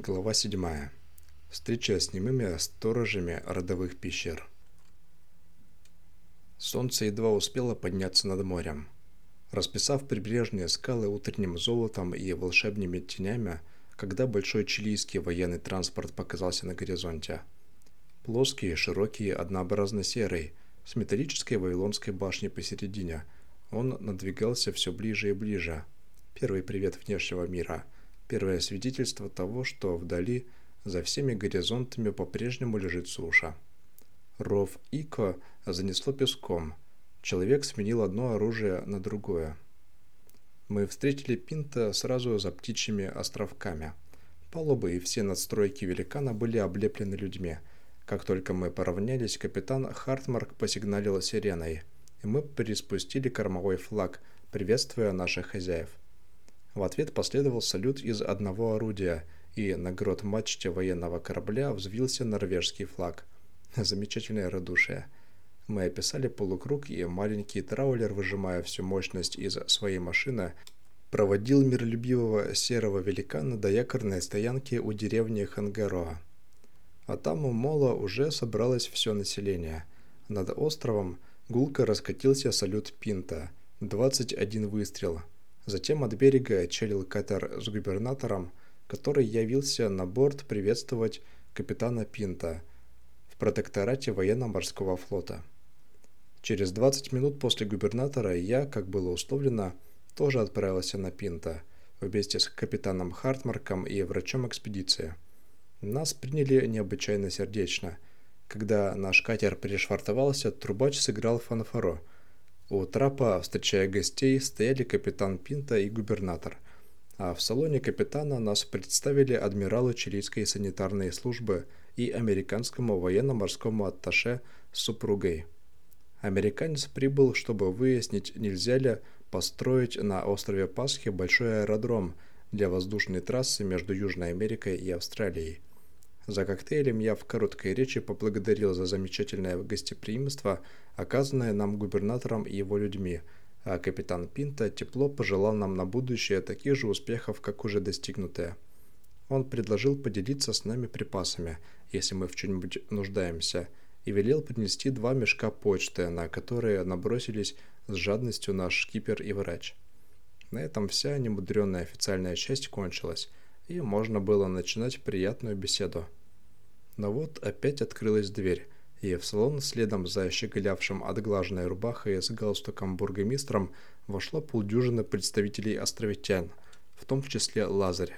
Глава 7. Встреча с немыми сторожами родовых пещер. Солнце едва успело подняться над морем. Расписав прибрежные скалы утренним золотом и волшебными тенями, когда большой чилийский военный транспорт показался на горизонте. Плоский, широкий, однообразно серый, с металлической вавилонской башней посередине, он надвигался все ближе и ближе. Первый привет внешнего мира – Первое свидетельство того, что вдали, за всеми горизонтами по-прежнему лежит суша. Ров Ико занесло песком. Человек сменил одно оружие на другое. Мы встретили Пинта сразу за птичьими островками. Палубы и все надстройки великана были облеплены людьми. Как только мы поравнялись, капитан Хартмарк посигналил сиреной, и мы приспустили кормовой флаг, приветствуя наших хозяев. В ответ последовал салют из одного орудия, и на грот мачте военного корабля взвился норвежский флаг. Замечательное радушие. Мы описали полукруг, и маленький траулер, выжимая всю мощность из своей машины, проводил миролюбивого серого великана до якорной стоянки у деревни Хангароа. А там у мола уже собралось все население. Над островом гулко раскатился салют Пинта. 21 выстрел. Затем от берега отчалил катер с губернатором, который явился на борт приветствовать капитана Пинта в протекторате военно-морского флота. Через 20 минут после губернатора я, как было условлено, тоже отправился на Пинта вместе с капитаном Хартмарком и врачом экспедиции. Нас приняли необычайно сердечно. Когда наш катер пришвартовался, трубач сыграл фанфаро – у трапа, встречая гостей, стояли капитан Пинта и губернатор, а в салоне капитана нас представили адмиралу чилийской санитарной службы и американскому военно-морскому атташе с супругой. Американец прибыл, чтобы выяснить, нельзя ли построить на острове Пасхи большой аэродром для воздушной трассы между Южной Америкой и Австралией. За коктейлем я в короткой речи поблагодарил за замечательное гостеприимство, оказанное нам губернатором и его людьми, а капитан Пинта тепло пожелал нам на будущее таких же успехов, как уже достигнутые. Он предложил поделиться с нами припасами, если мы в чем-нибудь нуждаемся, и велел принести два мешка почты, на которые набросились с жадностью наш шкипер и врач. На этом вся немудренная официальная часть кончилась, и можно было начинать приятную беседу. Но вот опять открылась дверь, и в салон следом за щеголявшим отглаженной рубахой с галстуком бургомистром вошло полдюжины представителей островитян, в том числе Лазарь.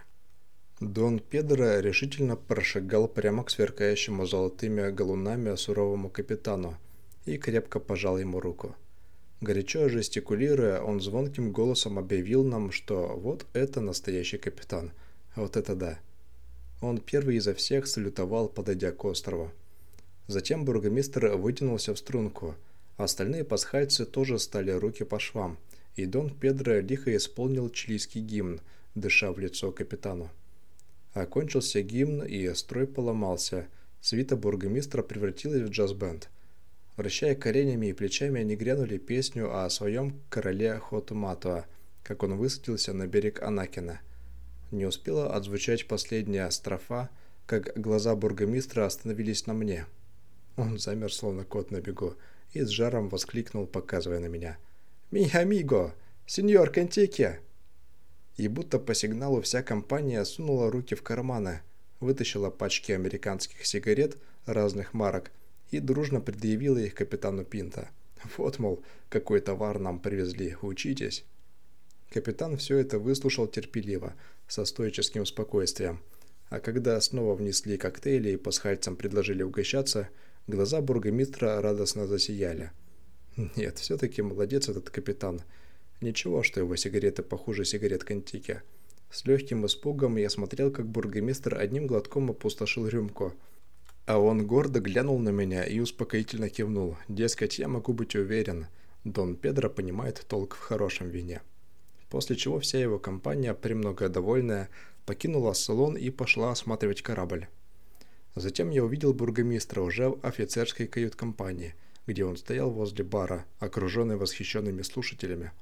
Дон Педро решительно прошагал прямо к сверкающему золотыми галунами суровому капитану и крепко пожал ему руку. Горячо жестикулируя, он звонким голосом объявил нам, что вот это настоящий капитан, вот это да – он первый изо всех салютовал, подойдя к острову. Затем бургомистр вытянулся в струнку, остальные пасхальцы тоже стали руки по швам, и Дон Педро лихо исполнил чилийский гимн, дыша в лицо капитану. Окончился гимн, и строй поломался. Свита бургомистра превратилась в джаз-бенд. Вращая коренями и плечами, они грянули песню о своем короле Хотуматуа, как он высадился на берег Анакина – не успела отзвучать последняя строфа, как глаза бургомистра остановились на мне. Он замер, словно кот на бегу, и с жаром воскликнул, показывая на меня. «Ми амиго! Сеньор Кантике!» И будто по сигналу вся компания сунула руки в карманы, вытащила пачки американских сигарет разных марок и дружно предъявила их капитану Пинта. «Вот, мол, какой товар нам привезли, учитесь!» Капитан все это выслушал терпеливо, со стоическим спокойствием. А когда снова внесли коктейли и пасхальцам предложили угощаться, глаза бургомистра радостно засияли. Нет, все-таки молодец этот капитан. Ничего, что его сигареты похуже сигарет Кантики. С легким испугом я смотрел, как бургомистр одним глотком опустошил рюмку. А он гордо глянул на меня и успокоительно кивнул. Дескать, я могу быть уверен, Дон Педро понимает толк в хорошем вине после чего вся его компания, премного довольная, покинула салон и пошла осматривать корабль. Затем я увидел бургомистра уже в офицерской кают-компании, где он стоял возле бара, окруженный восхищенными слушателями.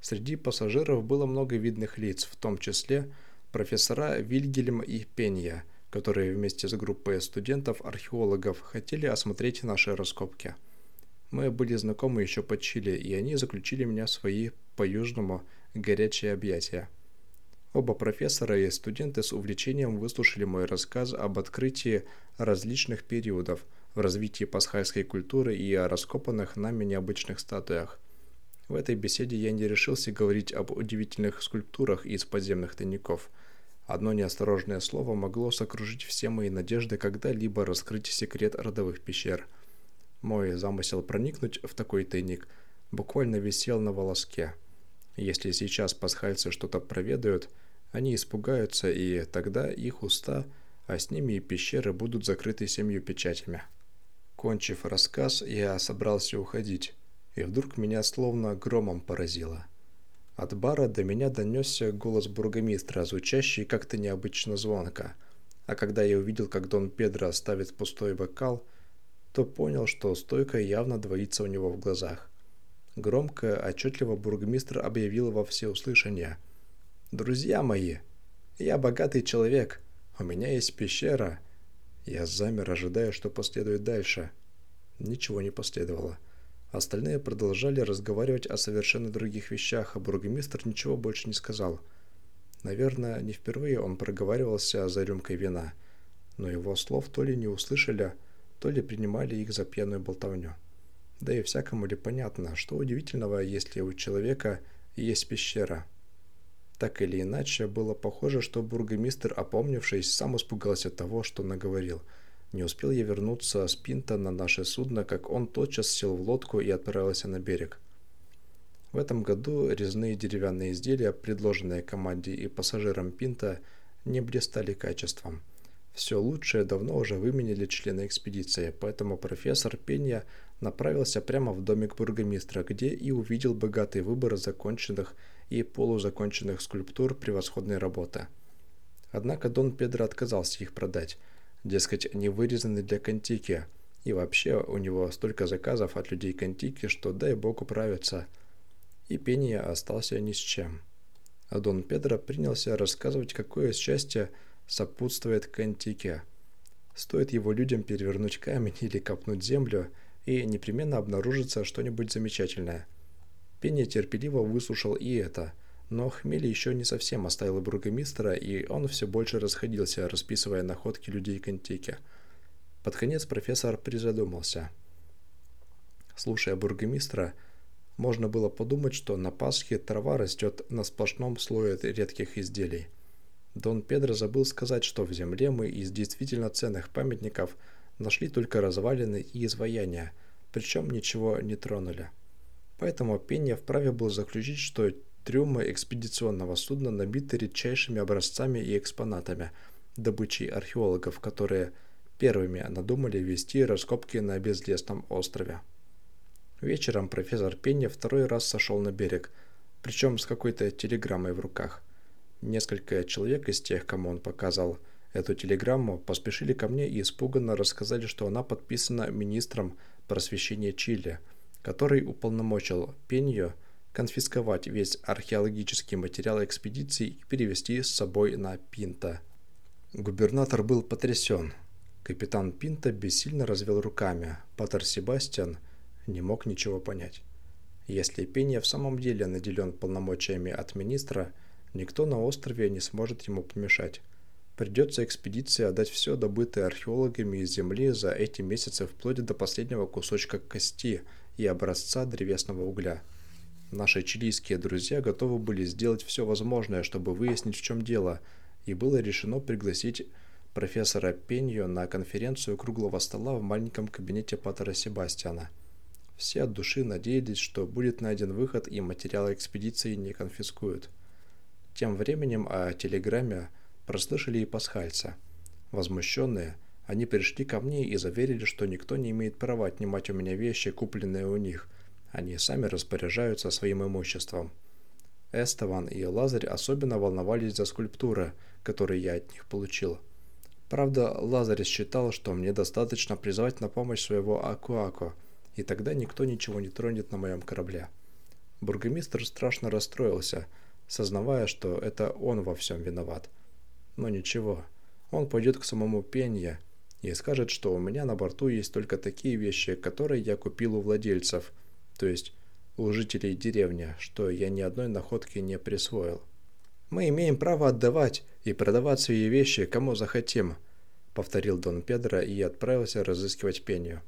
Среди пассажиров было много видных лиц, в том числе профессора Вильгельм и Пенья, которые вместе с группой студентов-археологов хотели осмотреть наши раскопки. Мы были знакомы еще по Чили, и они заключили меня в свои по-южному горячие объятия. Оба профессора и студенты с увлечением выслушали мой рассказ об открытии различных периодов в развитии пасхальской культуры и о раскопанных нами необычных статуях. В этой беседе я не решился говорить об удивительных скульптурах из подземных тайников. Одно неосторожное слово могло сокружить все мои надежды когда-либо раскрыть секрет родовых пещер. Мой замысел проникнуть в такой тайник буквально висел на волоске – если сейчас пасхальцы что-то проведают, они испугаются, и тогда их уста, а с ними и пещеры будут закрыты семью печатями. Кончив рассказ, я собрался уходить, и вдруг меня словно громом поразило. От бара до меня донесся голос бургомистра, звучащий как-то необычно звонко. А когда я увидел, как Дон Педро ставит пустой бокал, то понял, что стойка явно двоится у него в глазах. Громко, отчетливо бургомистр объявил во всеуслышание. «Друзья мои, я богатый человек, у меня есть пещера». Я замер, ожидая, что последует дальше. Ничего не последовало. Остальные продолжали разговаривать о совершенно других вещах, а бургомистр ничего больше не сказал. Наверное, не впервые он проговаривался за рюмкой вина, но его слов то ли не услышали, то ли принимали их за пьяную болтовню. Да и всякому ли понятно, что удивительного, если у человека есть пещера. Так или иначе, было похоже, что бургомистр, опомнившись, сам испугался того, что наговорил. Не успел я вернуться с Пинта на наше судно, как он тотчас сел в лодку и отправился на берег. В этом году резные деревянные изделия, предложенные команде и пассажирам Пинта, не блистали качеством. Все лучшее давно уже выменили члены экспедиции, поэтому профессор Пенья направился прямо в домик бургомистра, где и увидел богатый выбор законченных и полузаконченных скульптур превосходной работы. Однако Дон Педро отказался их продать, дескать, они вырезаны для Контики, и вообще у него столько заказов от людей Контики, что дай бог управиться. И Пенья остался ни с чем. А Дон Педро принялся рассказывать, какое счастье сопутствует Контике. Стоит его людям перевернуть камень или копнуть землю – и непременно обнаружится что-нибудь замечательное. Пенни терпеливо выслушал и это, но хмель еще не совсем оставил бургомистра, и он все больше расходился, расписывая находки людей Контики. Под конец профессор призадумался. Слушая бургомистра, можно было подумать, что на Пасхе трава растет на сплошном слое редких изделий. Дон Педро забыл сказать, что в земле мы из действительно ценных памятников – нашли только развалины и изваяния, причем ничего не тронули. Поэтому Пенья вправе был заключить, что трюмы экспедиционного судна набиты редчайшими образцами и экспонатами, добычей археологов, которые первыми надумали вести раскопки на безлесном острове. Вечером профессор Пенья второй раз сошел на берег, причем с какой-то телеграммой в руках. Несколько человек из тех, кому он показал – эту телеграмму, поспешили ко мне и испуганно рассказали, что она подписана министром просвещения Чили, который уполномочил Пеньо конфисковать весь археологический материал экспедиции и перевести с собой на Пинта. Губернатор был потрясен. Капитан Пинта бессильно развел руками. Патер Себастьян не мог ничего понять. Если Пенья в самом деле наделен полномочиями от министра, никто на острове не сможет ему помешать. Придется экспедиции отдать все добытое археологами из земли за эти месяцы вплоть до последнего кусочка кости и образца древесного угля. Наши чилийские друзья готовы были сделать все возможное, чтобы выяснить, в чем дело, и было решено пригласить профессора Пеньо на конференцию круглого стола в маленьком кабинете Патера Себастьяна. Все от души надеялись, что будет найден выход и материалы экспедиции не конфискуют. Тем временем о телеграмме прослышали и пасхальца. Возмущенные, они пришли ко мне и заверили, что никто не имеет права отнимать у меня вещи, купленные у них. Они сами распоряжаются своим имуществом. Эстован и Лазарь особенно волновались за скульптуры, которые я от них получил. Правда, Лазарь считал, что мне достаточно призвать на помощь своего Акуако, и тогда никто ничего не тронет на моем корабле. Бургомистр страшно расстроился, сознавая, что это он во всем виноват – Но ничего, он пойдет к самому Пенье и скажет, что у меня на борту есть только такие вещи, которые я купил у владельцев, то есть у жителей деревни, что я ни одной находки не присвоил. «Мы имеем право отдавать и продавать свои вещи, кому захотим», — повторил Дон Педро и отправился разыскивать Пенью.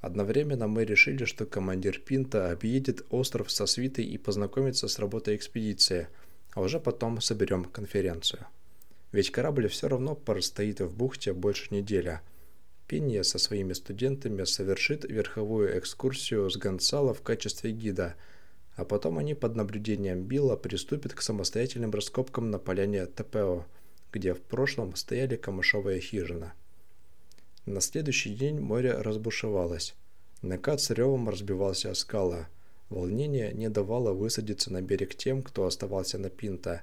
Одновременно мы решили, что командир Пинта объедет остров со свитой и познакомится с работой экспедиции, а уже потом соберем конференцию. Ведь корабль все равно простоит в бухте больше недели. Пинья со своими студентами совершит верховую экскурсию с Гонсало в качестве гида, а потом они под наблюдением Билла приступят к самостоятельным раскопкам на поляне ТПО, где в прошлом стояли камышовые хижины. На следующий день море разбушевалось. Накат с ревом разбивался о скалы. Волнение не давало высадиться на берег тем, кто оставался на Пинта,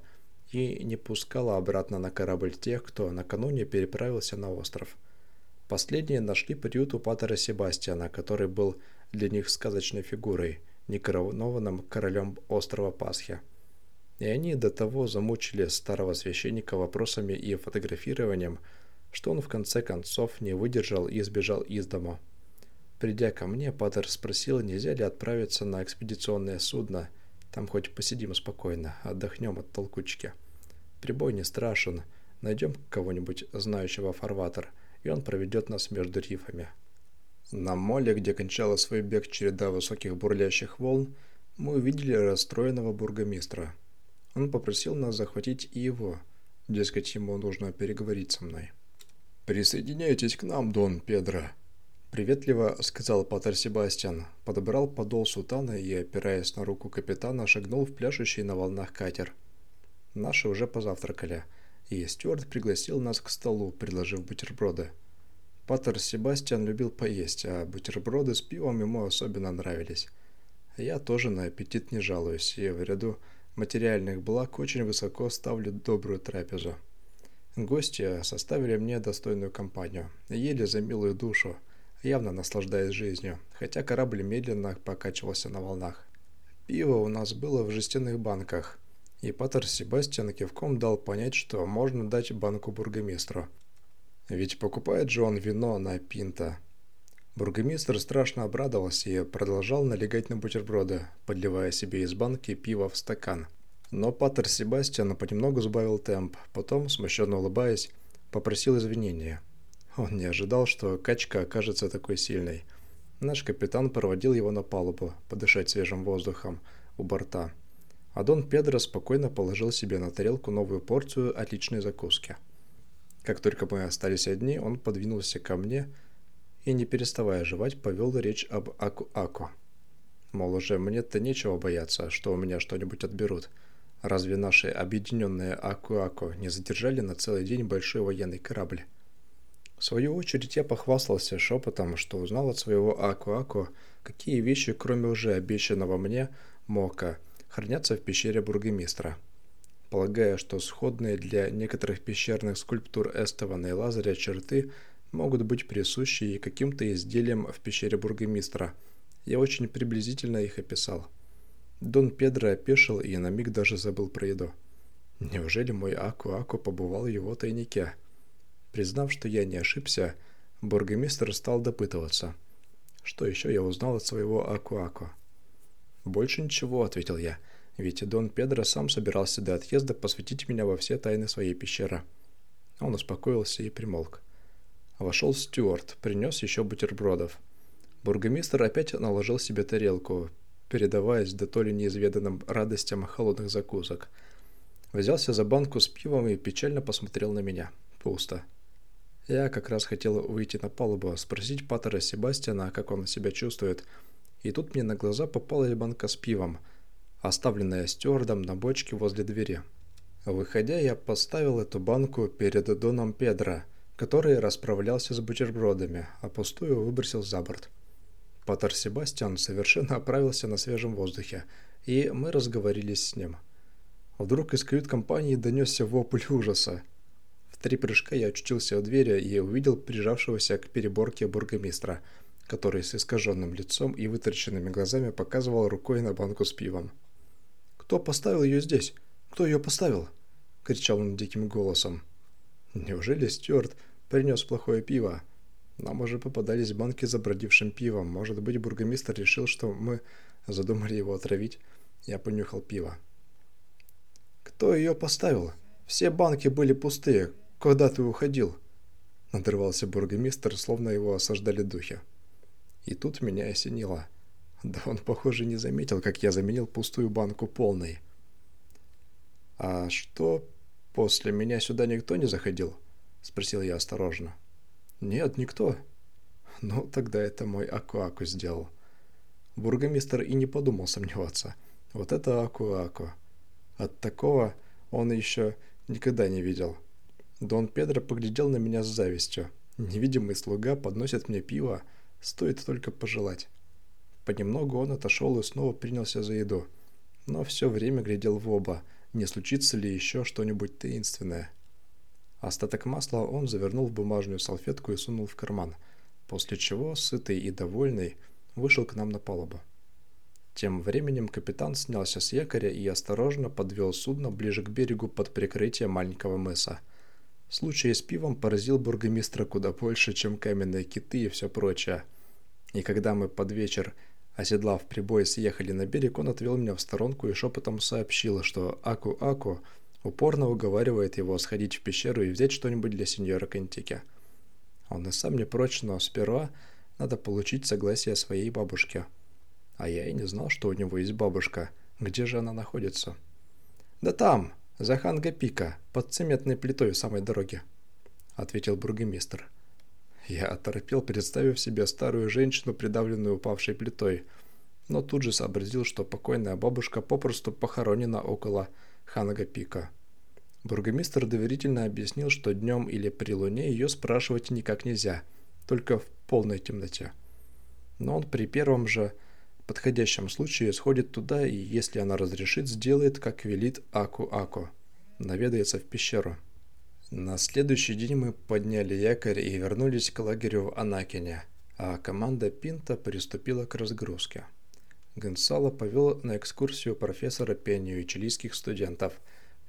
и не пускало обратно на корабль тех, кто накануне переправился на остров. Последние нашли приют у патера Себастьяна, который был для них сказочной фигурой, некоронованным королем острова Пасхи. И они до того замучили старого священника вопросами и фотографированием, что он в конце концов не выдержал и сбежал из дома. Придя ко мне, Паттер спросил, нельзя ли отправиться на экспедиционное судно. Там хоть посидим спокойно, отдохнем от толкучки. Прибой не страшен. Найдем кого-нибудь знающего фарватер, и он проведет нас между рифами. На моле, где кончала свой бег череда высоких бурлящих волн, мы увидели расстроенного бургомистра. Он попросил нас захватить и его. Дескать, ему нужно переговорить со мной. «Присоединяйтесь к нам, Дон Педро», — приветливо сказал Патер Себастьян, подобрал подол сутана и, опираясь на руку капитана, шагнул в пляшущий на волнах катер. Наши уже позавтракали, и Стюарт пригласил нас к столу, предложив бутерброды. Патер Себастьян любил поесть, а бутерброды с пивом ему особенно нравились. Я тоже на аппетит не жалуюсь, и в ряду материальных благ очень высоко ставлю добрую трапезу. Гости составили мне достойную компанию, ели за милую душу, явно наслаждаясь жизнью, хотя корабль медленно покачивался на волнах. Пиво у нас было в жестяных банках, и Паттер Себастьян кивком дал понять, что можно дать банку бургомистру. Ведь покупает же он вино на пинта. Бургомистр страшно обрадовался и продолжал налегать на бутерброды, подливая себе из банки пиво в стакан – но Паттер Себастьян понемногу сбавил темп, потом, смущенно улыбаясь, попросил извинения. Он не ожидал, что качка окажется такой сильной. Наш капитан проводил его на палубу, подышать свежим воздухом, у борта. А Дон Педро спокойно положил себе на тарелку новую порцию отличной закуски. Как только мы остались одни, он подвинулся ко мне и, не переставая жевать, повел речь об Аку-Аку. Мол, уже мне-то нечего бояться, что у меня что-нибудь отберут – Разве наши объединенные Акуако не задержали на целый день большой военный корабль? В свою очередь я похвастался шепотом, что узнал от своего Акуако, какие вещи, кроме уже обещанного мне, Мока, хранятся в пещере бургомистра. Полагая, что сходные для некоторых пещерных скульптур Эстована и Лазаря черты могут быть присущи и каким-то изделиям в пещере бургомистра, я очень приблизительно их описал. Дон Педро опешил и на миг даже забыл про еду. Неужели мой Аку-Аку побывал в его тайнике? Признав, что я не ошибся, бургомистр стал допытываться. Что еще я узнал от своего Аку-Аку? «Больше ничего», — ответил я, ведь Дон Педро сам собирался до отъезда посвятить меня во все тайны своей пещеры. Он успокоился и примолк. Вошел Стюарт, принес еще бутербродов. Бургомистр опять наложил себе тарелку, передаваясь до то ли неизведанным радостям холодных закусок. Взялся за банку с пивом и печально посмотрел на меня. Пусто. Я как раз хотел выйти на палубу, спросить Паттера Себастьяна, как он себя чувствует, и тут мне на глаза попалась банка с пивом, оставленная стюардом на бочке возле двери. Выходя, я поставил эту банку перед Доном Педро, который расправлялся с бутербродами, а пустую выбросил за борт. Патер Себастьян совершенно оправился на свежем воздухе, и мы разговорились с ним. Вдруг из кают-компании донесся вопль ужаса. Три прыжка я очутился у двери и увидел прижавшегося к переборке бургомистра, который с искаженным лицом и вытраченными глазами показывал рукой на банку с пивом. «Кто поставил ее здесь? Кто ее поставил?» — кричал он диким голосом. Неужели Стюарт принес плохое пиво? Нам уже попадались банки с забродившим пивом. Может быть, бургомистр решил, что мы задумали его отравить. Я понюхал пиво. «Кто ее поставил? Все банки были пустые. Когда ты уходил?» Надрывался бургомистр, словно его осаждали духи. И тут меня осенило. Да он, похоже, не заметил, как я заменил пустую банку полной. «А что, после меня сюда никто не заходил?» — спросил я осторожно. «Нет, никто». «Ну, тогда это мой Аку-Аку сделал». Бургомистр и не подумал сомневаться. Вот это Аку-Аку. От такого он еще никогда не видел. Дон Педро поглядел на меня с завистью. Невидимый слуга подносит мне пиво, стоит только пожелать. Понемногу он отошел и снова принялся за еду. Но все время глядел в оба, не случится ли еще что-нибудь таинственное. Остаток масла он завернул в бумажную салфетку и сунул в карман, после чего, сытый и довольный, вышел к нам на палубу. Тем временем капитан снялся с якоря и осторожно подвел судно ближе к берегу под прикрытие маленького мыса. Случай с пивом поразил бургомистра куда больше, чем каменные киты и все прочее. И когда мы под вечер Оседлав прибой, съехали на берег, он отвел меня в сторонку и шепотом сообщил, что Аку-Аку упорно уговаривает его сходить в пещеру и взять что-нибудь для сеньора Кентики. Он и сам не прочь, но сперва надо получить согласие своей бабушки. А я и не знал, что у него есть бабушка. Где же она находится? «Да там, за Ханга-Пика, под цементной плитой у самой дороги», — ответил бургомистр. Я оторопел, представив себе старую женщину, придавленную упавшей плитой, но тут же сообразил, что покойная бабушка попросту похоронена около Ханага-Пика. Бургомистр доверительно объяснил, что днем или при луне ее спрашивать никак нельзя, только в полной темноте. Но он при первом же подходящем случае сходит туда и, если она разрешит, сделает, как велит Аку-Аку, наведается в пещеру. На следующий день мы подняли якорь и вернулись к лагерю в Анакине, а команда Пинта приступила к разгрузке. Гонсало повел на экскурсию профессора пению и чилийских студентов.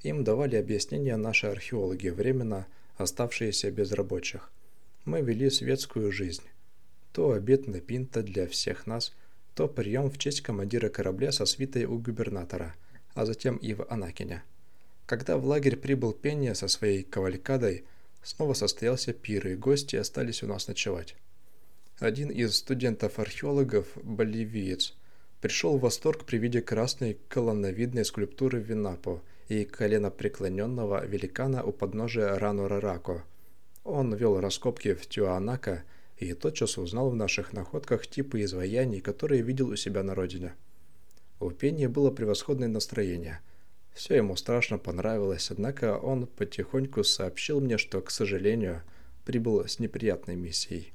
Им давали объяснения наши археологи, временно оставшиеся без рабочих. Мы вели светскую жизнь. То обед на Пинта для всех нас, то прием в честь командира корабля со свитой у губернатора, а затем и в Анакине – когда в лагерь прибыл Пенния со своей кавалькадой, снова состоялся пир, и гости остались у нас ночевать. Один из студентов-археологов, боливиец, пришел в восторг при виде красной колонновидной скульптуры Винапо и коленопреклоненного великана у подножия Рану-Рарако. Он вел раскопки в Тюанака и тотчас узнал в наших находках типы изваяний, которые видел у себя на родине. У Пенни было превосходное настроение – все ему страшно понравилось, однако он потихоньку сообщил мне, что, к сожалению, прибыл с неприятной миссией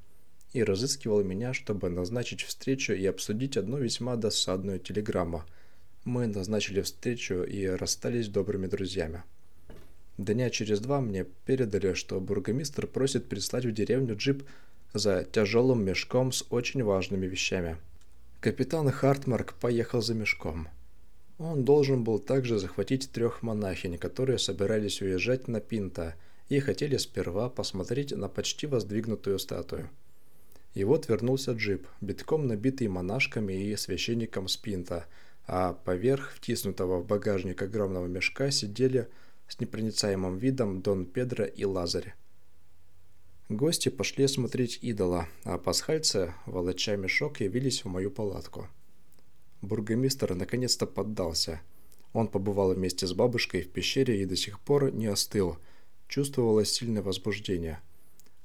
и разыскивал меня, чтобы назначить встречу и обсудить одну весьма досадную телеграмму. Мы назначили встречу и расстались добрыми друзьями. Дня через два мне передали, что бургомистр просит прислать в деревню джип за тяжелым мешком с очень важными вещами. Капитан Хартмарк поехал за мешком – он должен был также захватить трех монахинь, которые собирались уезжать на Пинта и хотели сперва посмотреть на почти воздвигнутую статую. И вот вернулся джип, битком набитый монашками и священником с Пинта, а поверх втиснутого в багажник огромного мешка сидели с непроницаемым видом Дон Педро и Лазарь. Гости пошли смотреть идола, а пасхальцы, волоча мешок, явились в мою палатку. Бургомистр наконец-то поддался. Он побывал вместе с бабушкой в пещере и до сих пор не остыл. Чувствовалось сильное возбуждение.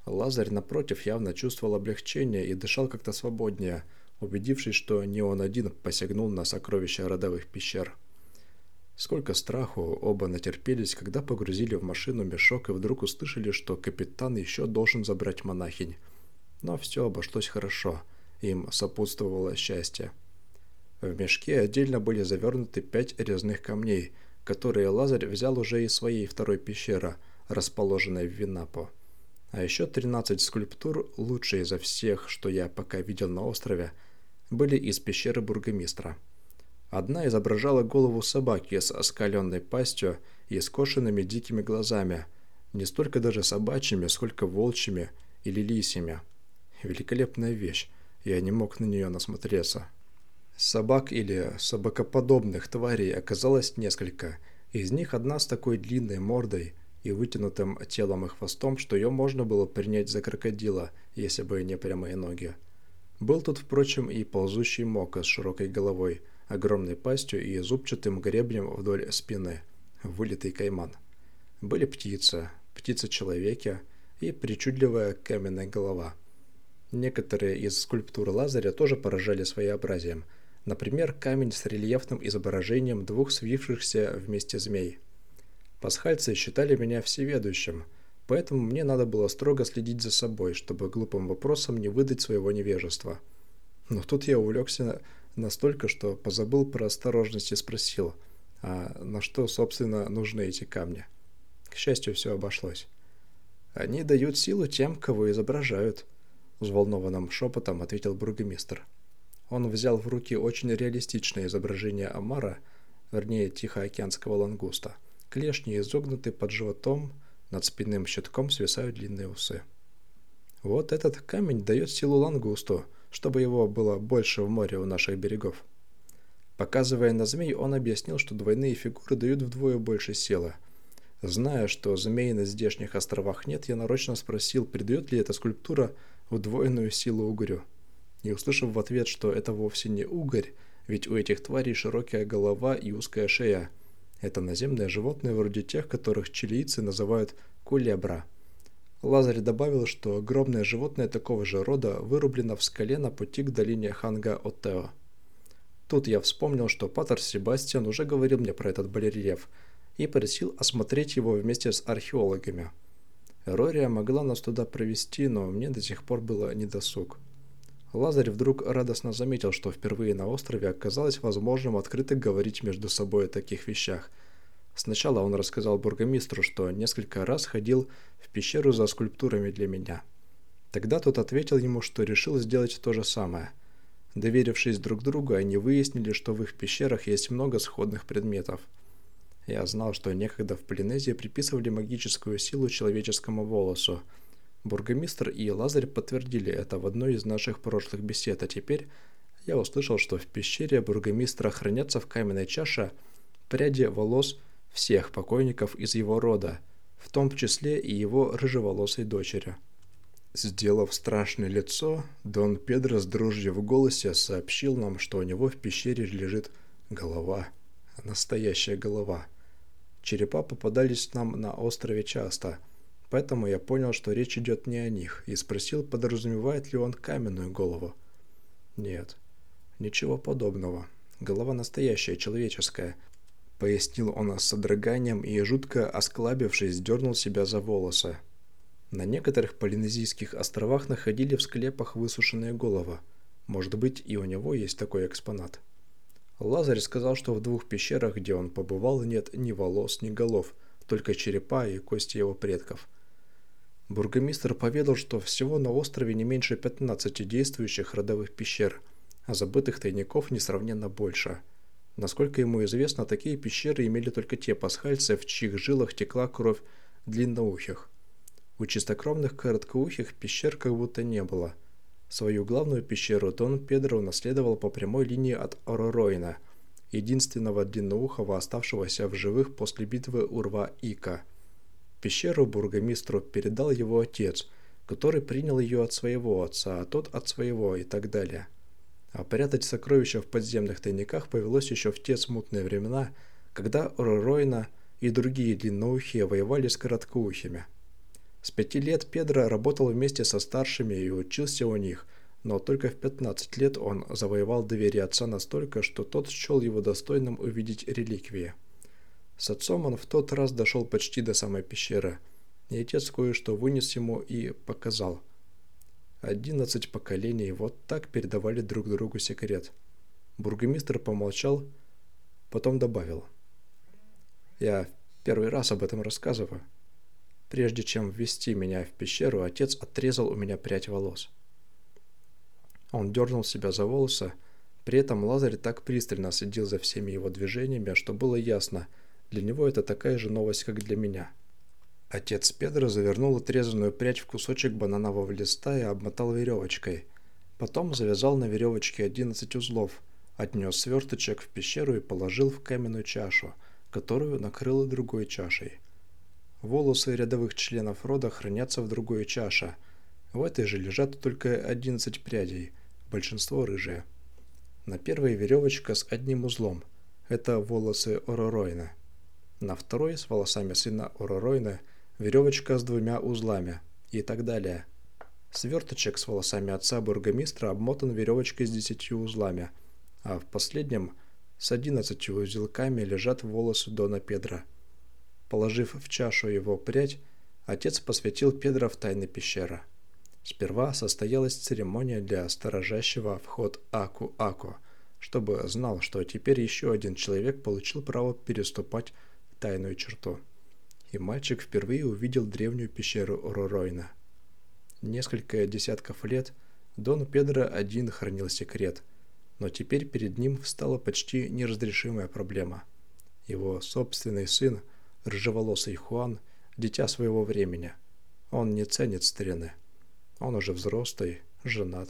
Лазарь, напротив, явно чувствовал облегчение и дышал как-то свободнее, убедившись, что не он один посягнул на сокровища родовых пещер. Сколько страху оба натерпелись, когда погрузили в машину мешок и вдруг услышали, что капитан еще должен забрать монахинь. Но все обошлось хорошо, им сопутствовало счастье. В мешке отдельно были завернуты пять резных камней, которые Лазарь взял уже из своей второй пещеры, расположенной в Винапо. А еще 13 скульптур, лучшие из всех, что я пока видел на острове, были из пещеры бургомистра. Одна изображала голову собаки с оскаленной пастью и скошенными дикими глазами, Не столько даже собачьими, сколько волчьими или лисьими. Великолепная вещь, я не мог на нее насмотреться. Собак или собакоподобных тварей оказалось несколько. Из них одна с такой длинной мордой и вытянутым телом и хвостом, что ее можно было принять за крокодила, если бы не прямые ноги. Был тут, впрочем, и ползущий мока с широкой головой, огромной пастью и зубчатым гребнем вдоль спины, вылитый кайман. Были птица, птица-человеки и причудливая каменная голова. Некоторые из скульптур Лазаря тоже поражали своеобразием – Например, камень с рельефным изображением двух свившихся вместе змей. Пасхальцы считали меня всеведущим, поэтому мне надо было строго следить за собой, чтобы глупым вопросом не выдать своего невежества. Но тут я увлекся настолько, что позабыл про осторожность и спросил, а на что, собственно, нужны эти камни. К счастью, все обошлось. «Они дают силу тем, кого изображают», — взволнованным шепотом ответил бургомистр. Он взял в руки очень реалистичное изображение омара, вернее тихоокеанского лангуста. Клешни изогнуты под животом, над спинным щитком свисают длинные усы. Вот этот камень дает силу лангусту, чтобы его было больше в море у наших берегов. Показывая на змей, он объяснил, что двойные фигуры дают вдвое больше силы. Зная, что змей на здешних островах нет, я нарочно спросил, придает ли эта скульптура удвоенную силу угрю и услышав в ответ, что это вовсе не угорь, ведь у этих тварей широкая голова и узкая шея. Это наземное животное вроде тех, которых чилийцы называют кулебра. Лазарь добавил, что огромное животное такого же рода вырублено в скале на пути к долине Ханга-Отео. Тут я вспомнил, что Паттер Себастьян уже говорил мне про этот барельеф и просил осмотреть его вместе с археологами. Рория могла нас туда провести, но мне до сих пор было недосуг. Лазарь вдруг радостно заметил, что впервые на острове оказалось возможным открыто говорить между собой о таких вещах. Сначала он рассказал бургомистру, что несколько раз ходил в пещеру за скульптурами для меня. Тогда тот ответил ему, что решил сделать то же самое. Доверившись друг другу, они выяснили, что в их пещерах есть много сходных предметов. Я знал, что некогда в Полинезии приписывали магическую силу человеческому волосу – Бургомистр и Лазарь подтвердили это в одной из наших прошлых бесед, а теперь я услышал, что в пещере бургомистра хранятся в каменной чаше пряди волос всех покойников из его рода, в том числе и его рыжеволосой дочери. Сделав страшное лицо, Дон Педро с дрожью в голосе сообщил нам, что у него в пещере лежит голова. Настоящая голова. Черепа попадались нам на острове часто – Поэтому я понял, что речь идет не о них, и спросил, подразумевает ли он каменную голову. Нет, ничего подобного. Голова настоящая, человеческая. Пояснил он с содроганием и, жутко осклабившись, дернул себя за волосы. На некоторых полинезийских островах находили в склепах высушенные головы. Может быть, и у него есть такой экспонат. Лазарь сказал, что в двух пещерах, где он побывал, нет ни волос, ни голов, только черепа и кости его предков – Бургомистр поведал, что всего на острове не меньше 15 действующих родовых пещер, а забытых тайников несравненно больше. Насколько ему известно, такие пещеры имели только те пасхальцы, в чьих жилах текла кровь длинноухих. У чистокровных короткоухих пещер как будто не было. Свою главную пещеру Дон Педро унаследовал по прямой линии от Оророина, единственного длинноухого, оставшегося в живых после битвы Урва Ика – Пещеру бургомистру передал его отец, который принял ее от своего отца, а тот от своего и так далее. А прятать сокровища в подземных тайниках повелось еще в те смутные времена, когда Роройна и другие длинноухие воевали с короткоухими. С пяти лет Педро работал вместе со старшими и учился у них, но только в 15 лет он завоевал доверие отца настолько, что тот счел его достойным увидеть реликвии. С отцом он в тот раз дошел почти до самой пещеры, и отец кое-что вынес ему и показал. Одиннадцать поколений вот так передавали друг другу секрет. Бургомистр помолчал, потом добавил. «Я первый раз об этом рассказываю. Прежде чем ввести меня в пещеру, отец отрезал у меня прядь волос». Он дернул себя за волосы, при этом Лазарь так пристально следил за всеми его движениями, что было ясно – для него это такая же новость, как для меня. Отец Педро завернул отрезанную прядь в кусочек бананового листа и обмотал веревочкой. Потом завязал на веревочке 11 узлов, отнес сверточек в пещеру и положил в каменную чашу, которую накрыл другой чашей. Волосы рядовых членов рода хранятся в другой чаше. В этой же лежат только 11 прядей, большинство рыжие. На первой веревочка с одним узлом. Это волосы Ороройна. На второй с волосами сына Ороройна – веревочка с двумя узлами и так далее. Сверточек с волосами отца бургомистра обмотан веревочкой с десятью узлами, а в последнем с одиннадцатью узелками лежат волосы Дона Педро. Положив в чашу его прядь, отец посвятил Педро в тайны пещеры. Сперва состоялась церемония для сторожащего вход Аку-Аку, чтобы знал, что теперь еще один человек получил право переступать тайную черту и мальчик впервые увидел древнюю пещеру Ороройна. Несколько десятков лет Дон Педро один хранил секрет, но теперь перед ним встала почти неразрешимая проблема. Его собственный сын, рыжеволосый Хуан, дитя своего времени. Он не ценит старины. Он уже взрослый, женат,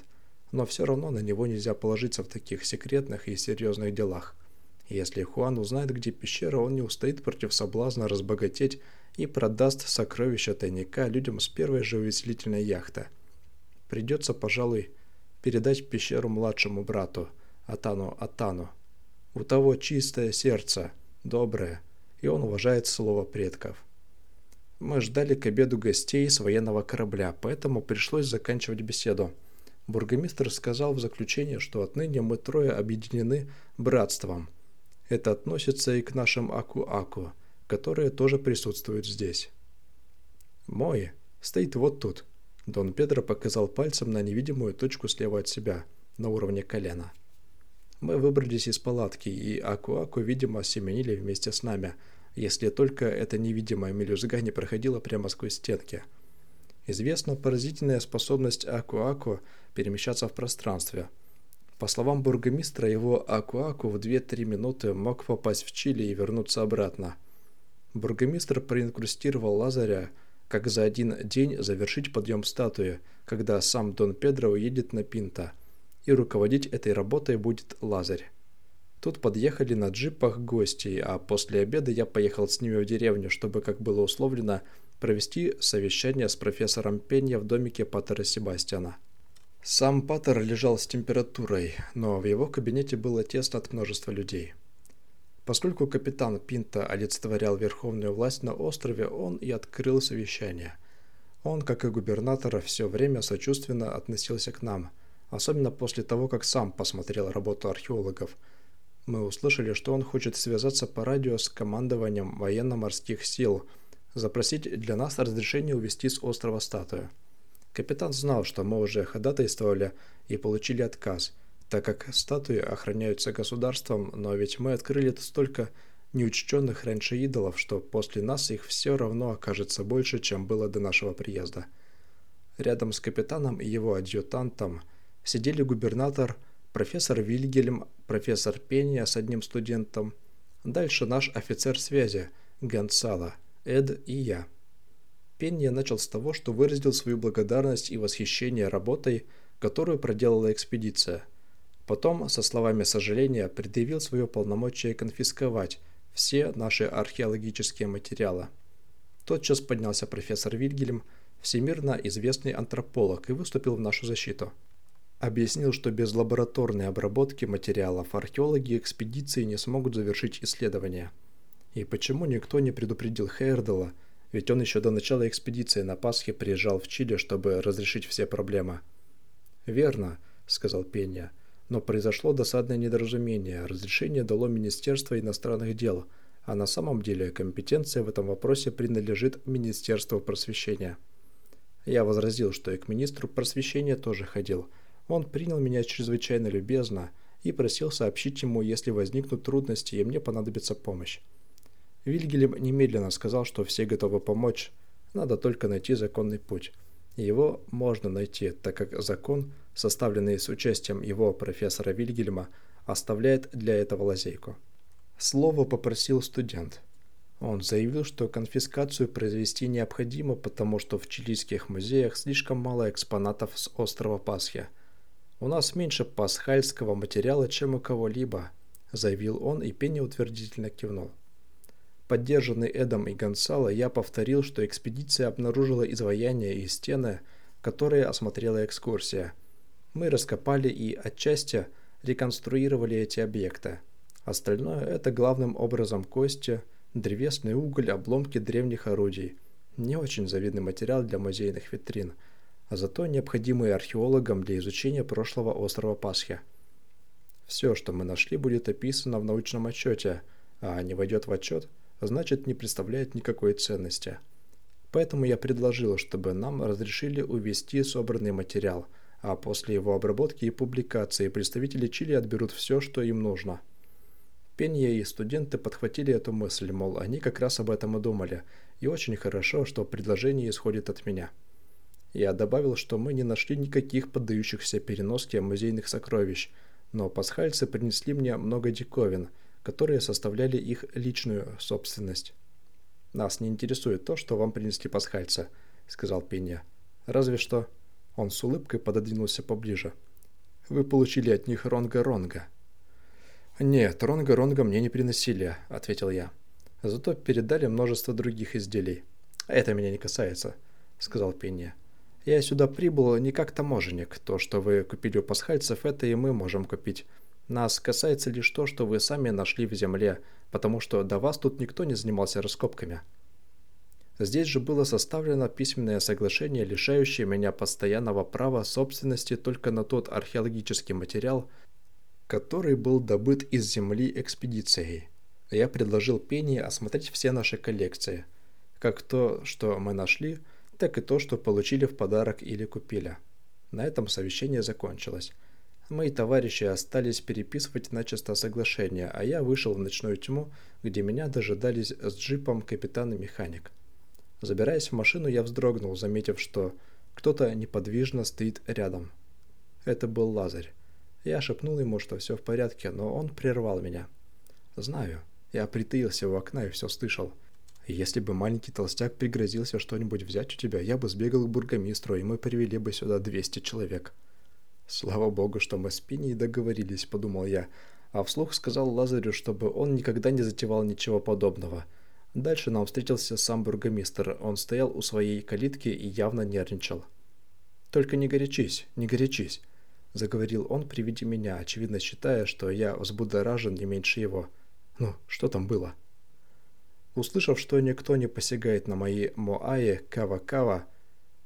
но все равно на него нельзя положиться в таких секретных и серьезных делах – если Хуан узнает, где пещера, он не устоит против соблазна разбогатеть и продаст сокровища тайника людям с первой же увеселительной яхты. Придется, пожалуй, передать пещеру младшему брату, Атану Атану. У того чистое сердце, доброе, и он уважает слово предков. Мы ждали к обеду гостей с военного корабля, поэтому пришлось заканчивать беседу. Бургомистр сказал в заключение, что отныне мы трое объединены братством – это относится и к нашим Аку-Аку, которые тоже присутствуют здесь. Мой стоит вот тут. Дон Педро показал пальцем на невидимую точку слева от себя, на уровне колена. Мы выбрались из палатки, и Аку-Аку, видимо, семенили вместе с нами, если только эта невидимая мелюзга не проходила прямо сквозь стенки. Известна поразительная способность Аку-Аку перемещаться в пространстве – по словам бургомистра, его Аку-Аку в 2-3 минуты мог попасть в Чили и вернуться обратно. Бургомистр проинкрустировал Лазаря, как за один день завершить подъем статуи, когда сам Дон Педро уедет на Пинта, и руководить этой работой будет Лазарь. Тут подъехали на джипах гости, а после обеда я поехал с ними в деревню, чтобы, как было условлено, провести совещание с профессором Пенья в домике Паттера Себастьяна. Сам Паттер лежал с температурой, но в его кабинете было тесно от множества людей. Поскольку капитан Пинта олицетворял верховную власть на острове, он и открыл совещание. Он, как и губернатор, все время сочувственно относился к нам, особенно после того, как сам посмотрел работу археологов. Мы услышали, что он хочет связаться по радио с командованием военно-морских сил, запросить для нас разрешение увезти с острова статую. Капитан знал, что мы уже ходатайствовали и получили отказ, так как статуи охраняются государством, но ведь мы открыли столько неучтенных раньше идолов, что после нас их все равно окажется больше, чем было до нашего приезда. Рядом с капитаном и его адъютантом сидели губернатор, профессор Вильгельм, профессор Пенья с одним студентом, дальше наш офицер связи, Гонсало, Эд и я. Пенья начал с того, что выразил свою благодарность и восхищение работой, которую проделала экспедиция. Потом, со словами сожаления, предъявил свое полномочие конфисковать все наши археологические материалы. Тотчас поднялся профессор Вильгельм, всемирно известный антрополог, и выступил в нашу защиту. Объяснил, что без лабораторной обработки материалов археологи экспедиции не смогут завершить исследования. И почему никто не предупредил Хейрдела – ведь он еще до начала экспедиции на Пасхе приезжал в Чили, чтобы разрешить все проблемы. «Верно», — сказал Пенья, — «но произошло досадное недоразумение. Разрешение дало Министерство иностранных дел, а на самом деле компетенция в этом вопросе принадлежит Министерству просвещения». Я возразил, что и к министру просвещения тоже ходил. Он принял меня чрезвычайно любезно и просил сообщить ему, если возникнут трудности и мне понадобится помощь. Вильгельм немедленно сказал, что все готовы помочь, надо только найти законный путь. его можно найти, так как закон, составленный с участием его профессора Вильгельма, оставляет для этого лазейку. Слово попросил студент. Он заявил, что конфискацию произвести необходимо, потому что в чилийских музеях слишком мало экспонатов с острова Пасхи. «У нас меньше пасхальского материала, чем у кого-либо», – заявил он, и Пенни утвердительно кивнул. Поддержанный Эдом и Гонсало, я повторил, что экспедиция обнаружила изваяния и стены, которые осмотрела экскурсия. Мы раскопали и отчасти реконструировали эти объекты. Остальное – это главным образом кости – древесный уголь, обломки древних орудий. Не очень завидный материал для музейных витрин, а зато необходимый археологам для изучения прошлого острова Пасхи. Все, что мы нашли, будет описано в научном отчете, а не войдет в отчет, значит не представляет никакой ценности. Поэтому я предложил, чтобы нам разрешили увести собранный материал, а после его обработки и публикации представители Чили отберут все, что им нужно – Пенья и студенты подхватили эту мысль, мол, они как раз об этом и думали, и очень хорошо, что предложение исходит от меня. Я добавил, что мы не нашли никаких поддающихся переноске музейных сокровищ, но пасхальцы принесли мне много диковин, которые составляли их личную собственность. «Нас не интересует то, что вам принесли пасхальцы», — сказал Пенья. «Разве что...» Он с улыбкой пододвинулся поближе. «Вы получили от них ронга-ронга». «Нет, ронга-ронга мне не приносили», — ответил я. «Зато передали множество других изделий». «Это меня не касается», — сказал Пенни. «Я сюда прибыл не как таможенник. То, что вы купили у пасхальцев, это и мы можем купить. Нас касается лишь то, что вы сами нашли в земле, потому что до вас тут никто не занимался раскопками». Здесь же было составлено письменное соглашение, лишающее меня постоянного права собственности только на тот археологический материал, который был добыт из земли экспедицией. Я предложил Пенни осмотреть все наши коллекции, как то, что мы нашли, так и то, что получили в подарок или купили. На этом совещание закончилось. Мои товарищи остались переписывать начисто соглашение, а я вышел в ночную тьму, где меня дожидались с джипом капитан и механик. Забираясь в машину, я вздрогнул, заметив, что кто-то неподвижно стоит рядом. Это был Лазарь. Я шепнул ему, что все в порядке, но он прервал меня. «Знаю. Я притаился у окна и все слышал. Если бы маленький толстяк пригрозился что-нибудь взять у тебя, я бы сбегал к бургомистру, и мы привели бы сюда 200 человек». «Слава богу, что мы с Пиней договорились», — подумал я, а вслух сказал Лазарю, чтобы он никогда не затевал ничего подобного. Дальше нам встретился сам бургомистр. Он стоял у своей калитки и явно нервничал. «Только не горячись, не горячись», заговорил он при виде меня, очевидно считая, что я взбудоражен не меньше его. Ну, что там было? Услышав, что никто не посягает на мои моаи кава-кава,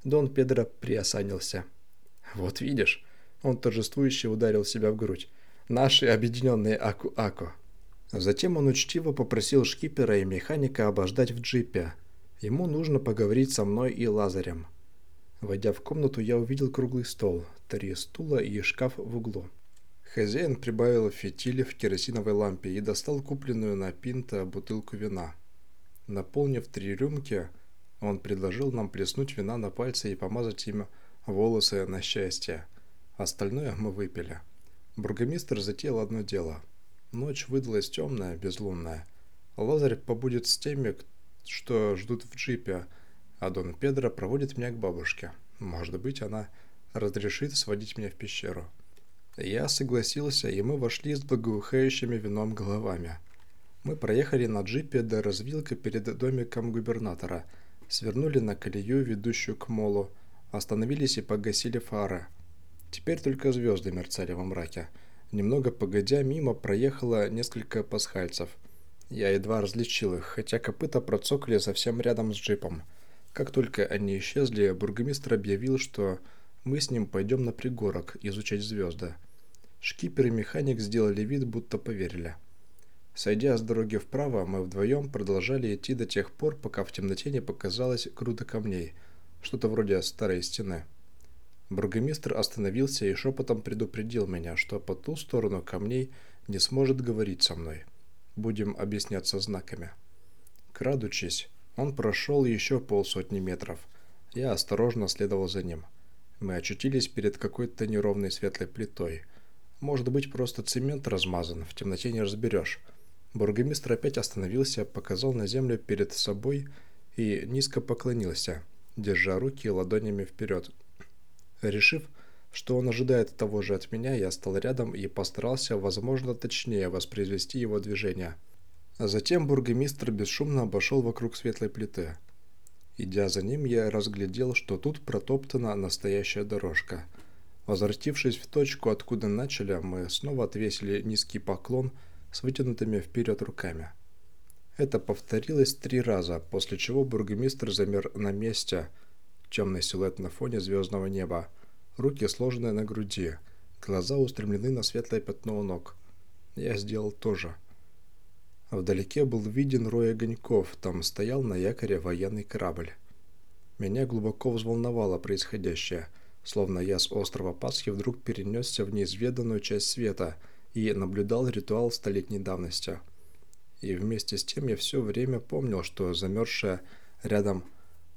Дон Педро приосанился. «Вот видишь», — он торжествующе ударил себя в грудь, «наши объединенные Аку-Аку». Затем он учтиво попросил шкипера и механика обождать в джипе. Ему нужно поговорить со мной и Лазарем. Войдя в комнату, я увидел круглый стол, три стула и шкаф в углу. Хозяин прибавил фитили в керосиновой лампе и достал купленную на пинта бутылку вина. Наполнив три рюмки, он предложил нам плеснуть вина на пальцы и помазать им волосы на счастье. Остальное мы выпили. Бургомистр затеял одно дело. Ночь выдалась темная, безлунная. Лазарь побудет с теми, что ждут в джипе, а Дон Педро проводит меня к бабушке. Может быть, она разрешит сводить меня в пещеру. Я согласился, и мы вошли с благоухающими вином головами. Мы проехали на джипе до развилки перед домиком губернатора, свернули на колею, ведущую к молу, остановились и погасили фары. Теперь только звезды мерцали во мраке. Немного погодя, мимо проехало несколько пасхальцев. Я едва различил их, хотя копыта процокали совсем рядом с джипом. Как только они исчезли, бургомистр объявил, что мы с ним пойдем на пригорок изучать звезды. Шкипер и механик сделали вид, будто поверили. Сойдя с дороги вправо, мы вдвоем продолжали идти до тех пор, пока в темноте не показалась груда камней, что-то вроде старой стены. Бургомистр остановился и шепотом предупредил меня, что по ту сторону камней не сможет говорить со мной. Будем объясняться знаками. Крадучись, он прошел еще полсотни метров. Я осторожно следовал за ним. Мы очутились перед какой-то неровной светлой плитой. Может быть, просто цемент размазан, в темноте не разберешь. Бургомистр опять остановился, показал на землю перед собой и низко поклонился, держа руки ладонями вперед. Решив, что он ожидает того же от меня, я стал рядом и постарался, возможно, точнее воспроизвести его движение. А затем бургомистр бесшумно обошел вокруг светлой плиты. Идя за ним, я разглядел, что тут протоптана настоящая дорожка. Возвратившись в точку, откуда начали, мы снова отвесили низкий поклон с вытянутыми вперед руками. Это повторилось три раза, после чего бургомистр замер на месте, темный силуэт на фоне звездного неба, руки сложены на груди, глаза устремлены на светлое пятно у ног. Я сделал то же. Вдалеке был виден рой огоньков, там стоял на якоре военный корабль. Меня глубоко взволновало происходящее, словно я с острова Пасхи вдруг перенесся в неизведанную часть света и наблюдал ритуал столетней давности. И вместе с тем я все время помнил, что замерзшая рядом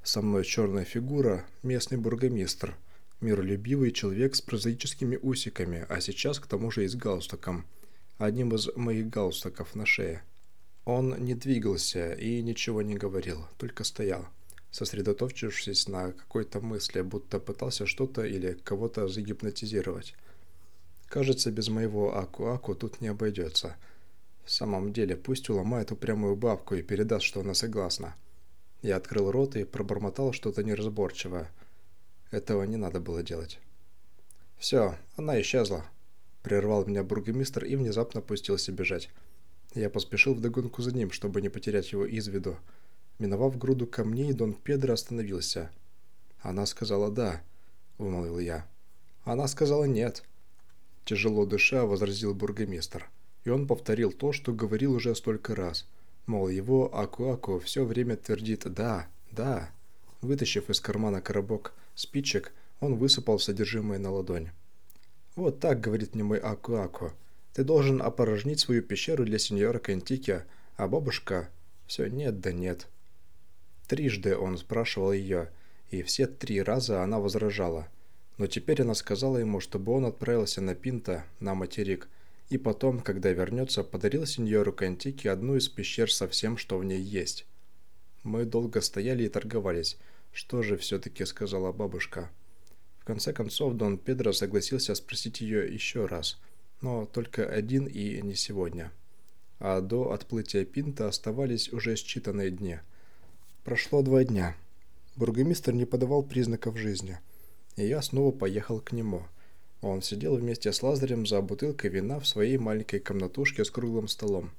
со мной черная фигура – местный бургомистр – миролюбивый человек с прозаическими усиками, а сейчас к тому же и с галстуком. Одним из моих галстуков на шее. Он не двигался и ничего не говорил, только стоял, сосредоточившись на какой-то мысли, будто пытался что-то или кого-то загипнотизировать. Кажется, без моего аку-аку тут не обойдется. В самом деле, пусть уломает упрямую бабку и передаст, что она согласна. Я открыл рот и пробормотал что-то неразборчивое – этого не надо было делать. «Все, она исчезла», – прервал меня бургомистр и внезапно пустился бежать. Я поспешил вдогонку за ним, чтобы не потерять его из виду. Миновав груду камней, Дон Педро остановился. «Она сказала «да», – вымолвил я. «Она сказала «нет». Тяжело дыша, возразил бургомистр. И он повторил то, что говорил уже столько раз. Мол, его Аку-Аку все время твердит «да, да». Вытащив из кармана коробок спичек, он высыпал содержимое на ладонь. «Вот так, — говорит мне мой Аку-Аку, — ты должен опорожнить свою пещеру для сеньора Кантики, а бабушка... Все нет да нет». Трижды он спрашивал ее, и все три раза она возражала. Но теперь она сказала ему, чтобы он отправился на Пинта, на материк, и потом, когда вернется, подарил сеньору Кантике одну из пещер со всем, что в ней есть. Мы долго стояли и торговались, что же все-таки сказала бабушка? В конце концов, Дон Педро согласился спросить ее еще раз, но только один и не сегодня. А до отплытия Пинта оставались уже считанные дни. Прошло два дня. Бургомистр не подавал признаков жизни, и я снова поехал к нему. Он сидел вместе с Лазарем за бутылкой вина в своей маленькой комнатушке с круглым столом.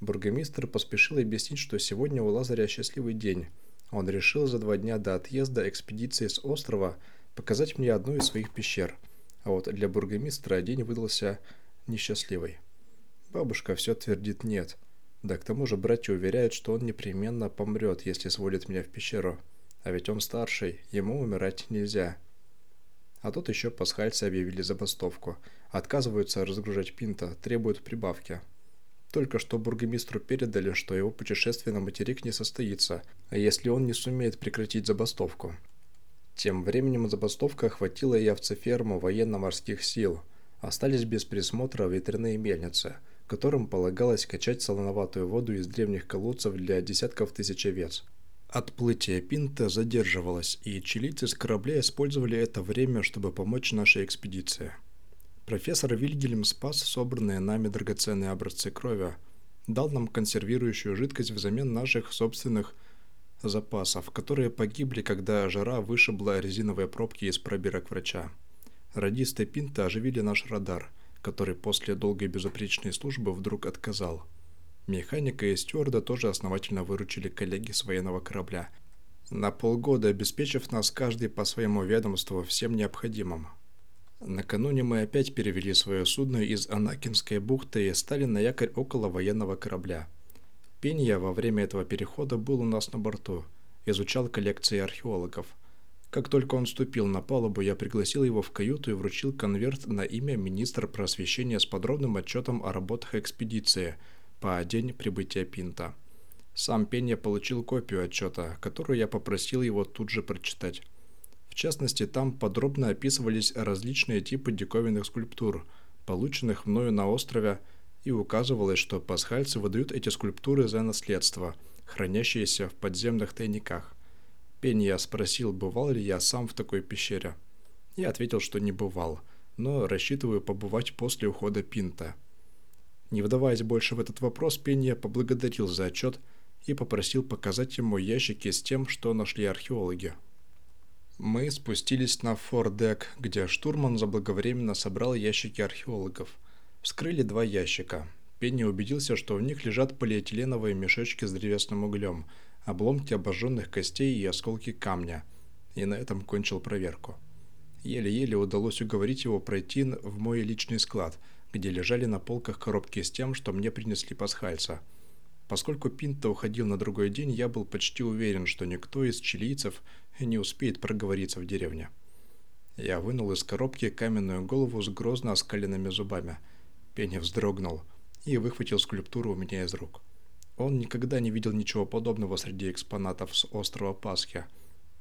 Бургомистр поспешил объяснить, что сегодня у Лазаря счастливый день – он решил за два дня до отъезда экспедиции с острова показать мне одну из своих пещер, а вот для бургомистра день выдался несчастливый. Бабушка все твердит «нет». Да к тому же братья уверяют, что он непременно помрет, если сводит меня в пещеру. А ведь он старший, ему умирать нельзя. А тут еще пасхальцы объявили забастовку. Отказываются разгружать пинта, требуют прибавки. Только что бургомистру передали, что его путешествие на материк не состоится, а если он не сумеет прекратить забастовку. Тем временем забастовка охватила и овцеферму военно-морских сил. Остались без присмотра ветряные мельницы, которым полагалось качать солоноватую воду из древних колодцев для десятков тысяч овец. Отплытие Пинта задерживалось, и чилийцы с корабля использовали это время, чтобы помочь нашей экспедиции. Профессор Вильгельм спас собранные нами драгоценные образцы крови, дал нам консервирующую жидкость взамен наших собственных запасов, которые погибли, когда жара вышибла резиновые пробки из пробирок врача. Радисты Пинта оживили наш радар, который после долгой безупречной службы вдруг отказал. Механика и стюарда тоже основательно выручили коллеги с военного корабля, на полгода обеспечив нас каждый по своему ведомству всем необходимым. Накануне мы опять перевели свое судно из Анакинской бухты и стали на якорь около военного корабля. Пенья во время этого перехода был у нас на борту, изучал коллекции археологов. Как только он ступил на палубу, я пригласил его в каюту и вручил конверт на имя министра просвещения с подробным отчетом о работах экспедиции по день прибытия Пинта. Сам Пенья получил копию отчета, которую я попросил его тут же прочитать. В частности, там подробно описывались различные типы диковинных скульптур, полученных мною на острове и указывалось, что пасхальцы выдают эти скульптуры за наследство, хранящиеся в подземных тайниках. Пенья спросил, бывал ли я сам в такой пещере. Я ответил, что не бывал, но рассчитываю побывать после ухода Пинта. Не вдаваясь больше в этот вопрос, Пенья поблагодарил за отчет и попросил показать ему ящики с тем, что нашли археологи. Мы спустились на фордек, где штурман заблаговременно собрал ящики археологов. Вскрыли два ящика. Пенни убедился, что в них лежат полиэтиленовые мешочки с древесным углем, обломки обожженных костей и осколки камня. И на этом кончил проверку. Еле-еле удалось уговорить его пройти в мой личный склад, где лежали на полках коробки с тем, что мне принесли пасхальца – Поскольку Пинто уходил на другой день, я был почти уверен, что никто из чилийцев не успеет проговориться в деревне. Я вынул из коробки каменную голову с грозно оскаленными зубами. Пенни вздрогнул и выхватил скульптуру у меня из рук. Он никогда не видел ничего подобного среди экспонатов с острова Пасхи.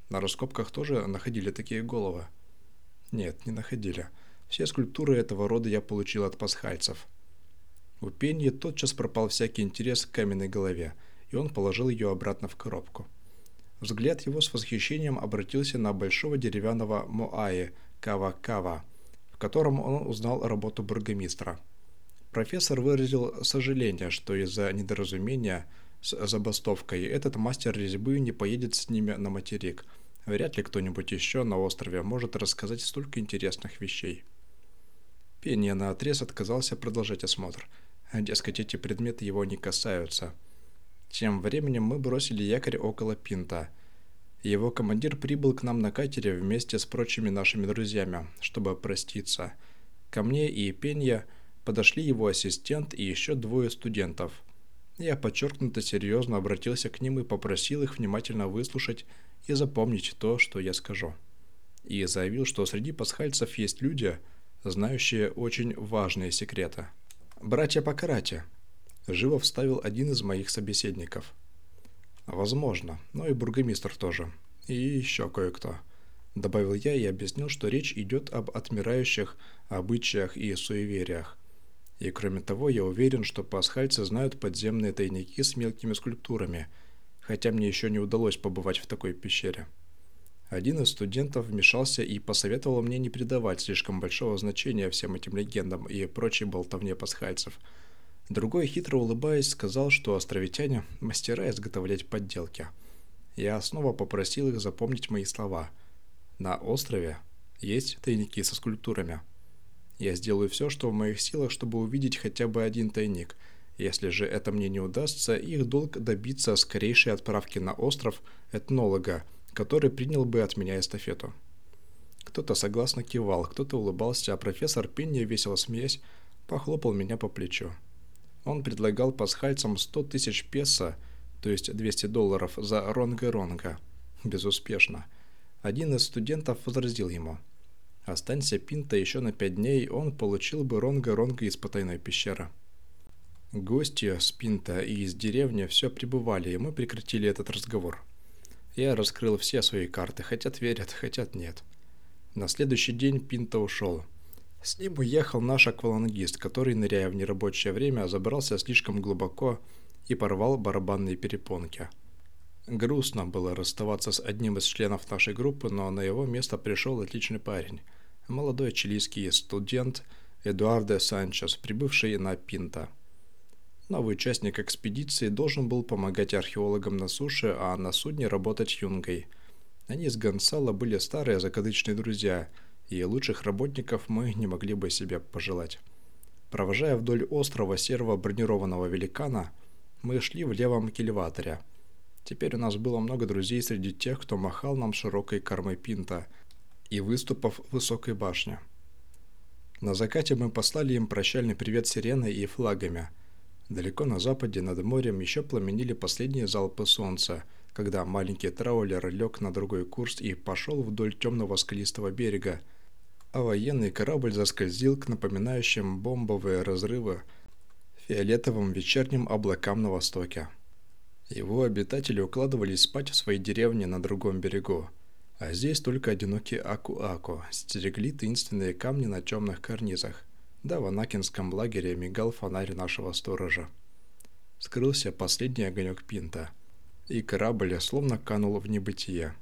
На раскопках тоже находили такие головы? Нет, не находили. Все скульптуры этого рода я получил от пасхальцев – у Пеньи тотчас пропал всякий интерес к каменной голове, и он положил ее обратно в коробку. Взгляд его с восхищением обратился на большого деревянного Моаи Кава-Кава, в котором он узнал работу бургомистра. Профессор выразил сожаление, что из-за недоразумения с забастовкой этот мастер резьбы не поедет с ними на материк. Вряд ли кто-нибудь еще на острове может рассказать столько интересных вещей. Пенья наотрез отказался продолжать осмотр – Дескать, эти предметы его не касаются. Тем временем мы бросили якорь около Пинта. Его командир прибыл к нам на катере вместе с прочими нашими друзьями, чтобы проститься. Ко мне и Пенья подошли его ассистент и еще двое студентов. Я подчеркнуто серьезно обратился к ним и попросил их внимательно выслушать и запомнить то, что я скажу. И заявил, что среди пасхальцев есть люди, знающие очень важные секреты. «Братья по карате», – живо вставил один из моих собеседников. «Возможно, но и бургомистр тоже. И еще кое-кто», – добавил я и объяснил, что речь идет об отмирающих обычаях и суевериях. И кроме того, я уверен, что пасхальцы знают подземные тайники с мелкими скульптурами, хотя мне еще не удалось побывать в такой пещере. Один из студентов вмешался и посоветовал мне не придавать слишком большого значения всем этим легендам и прочей болтовне пасхальцев. Другой, хитро улыбаясь, сказал, что островитяне – мастера изготовлять подделки. Я снова попросил их запомнить мои слова. На острове есть тайники со скульптурами. Я сделаю все, что в моих силах, чтобы увидеть хотя бы один тайник. Если же это мне не удастся, их долг добиться скорейшей отправки на остров этнолога – который принял бы от меня эстафету. Кто-то согласно кивал, кто-то улыбался, а профессор Пенни, весело смеясь, похлопал меня по плечу. Он предлагал пасхальцам 100 тысяч песо, то есть 200 долларов, за ронга-ронга. Безуспешно. Один из студентов возразил ему. Останься Пинта еще на пять дней, он получил бы ронга-ронга из потайной пещеры. Гости с Пинта и из деревни все прибывали, и мы прекратили этот разговор. Я раскрыл все свои карты, хотят верят, хотят нет. На следующий день Пинто ушел. С ним уехал наш аквалангист, который, ныряя в нерабочее время, забрался слишком глубоко и порвал барабанные перепонки. Грустно было расставаться с одним из членов нашей группы, но на его место пришел отличный парень. Молодой чилийский студент Эдуардо Санчес, прибывший на Пинта. Новый участник экспедиции должен был помогать археологам на суше, а на судне работать юнгой. Они с Гонсало были старые закадычные друзья, и лучших работников мы не могли бы себе пожелать. Провожая вдоль острова серого бронированного великана, мы шли в левом кильваторе. Теперь у нас было много друзей среди тех, кто махал нам широкой кормой пинта и выступов высокой башни. На закате мы послали им прощальный привет сиреной и флагами – Далеко на западе над морем еще пламенили последние залпы солнца, когда маленький траулер лег на другой курс и пошел вдоль темного скалистого берега, а военный корабль заскользил к напоминающим бомбовые разрывы фиолетовым вечерним облакам на востоке. Его обитатели укладывались спать в своей деревне на другом берегу, а здесь только одинокие Аку-Аку стерегли таинственные камни на темных карнизах. Да в Анакинском лагере мигал фонарь нашего сторожа. Скрылся последний огонек Пинта, и корабль словно канул в небытие.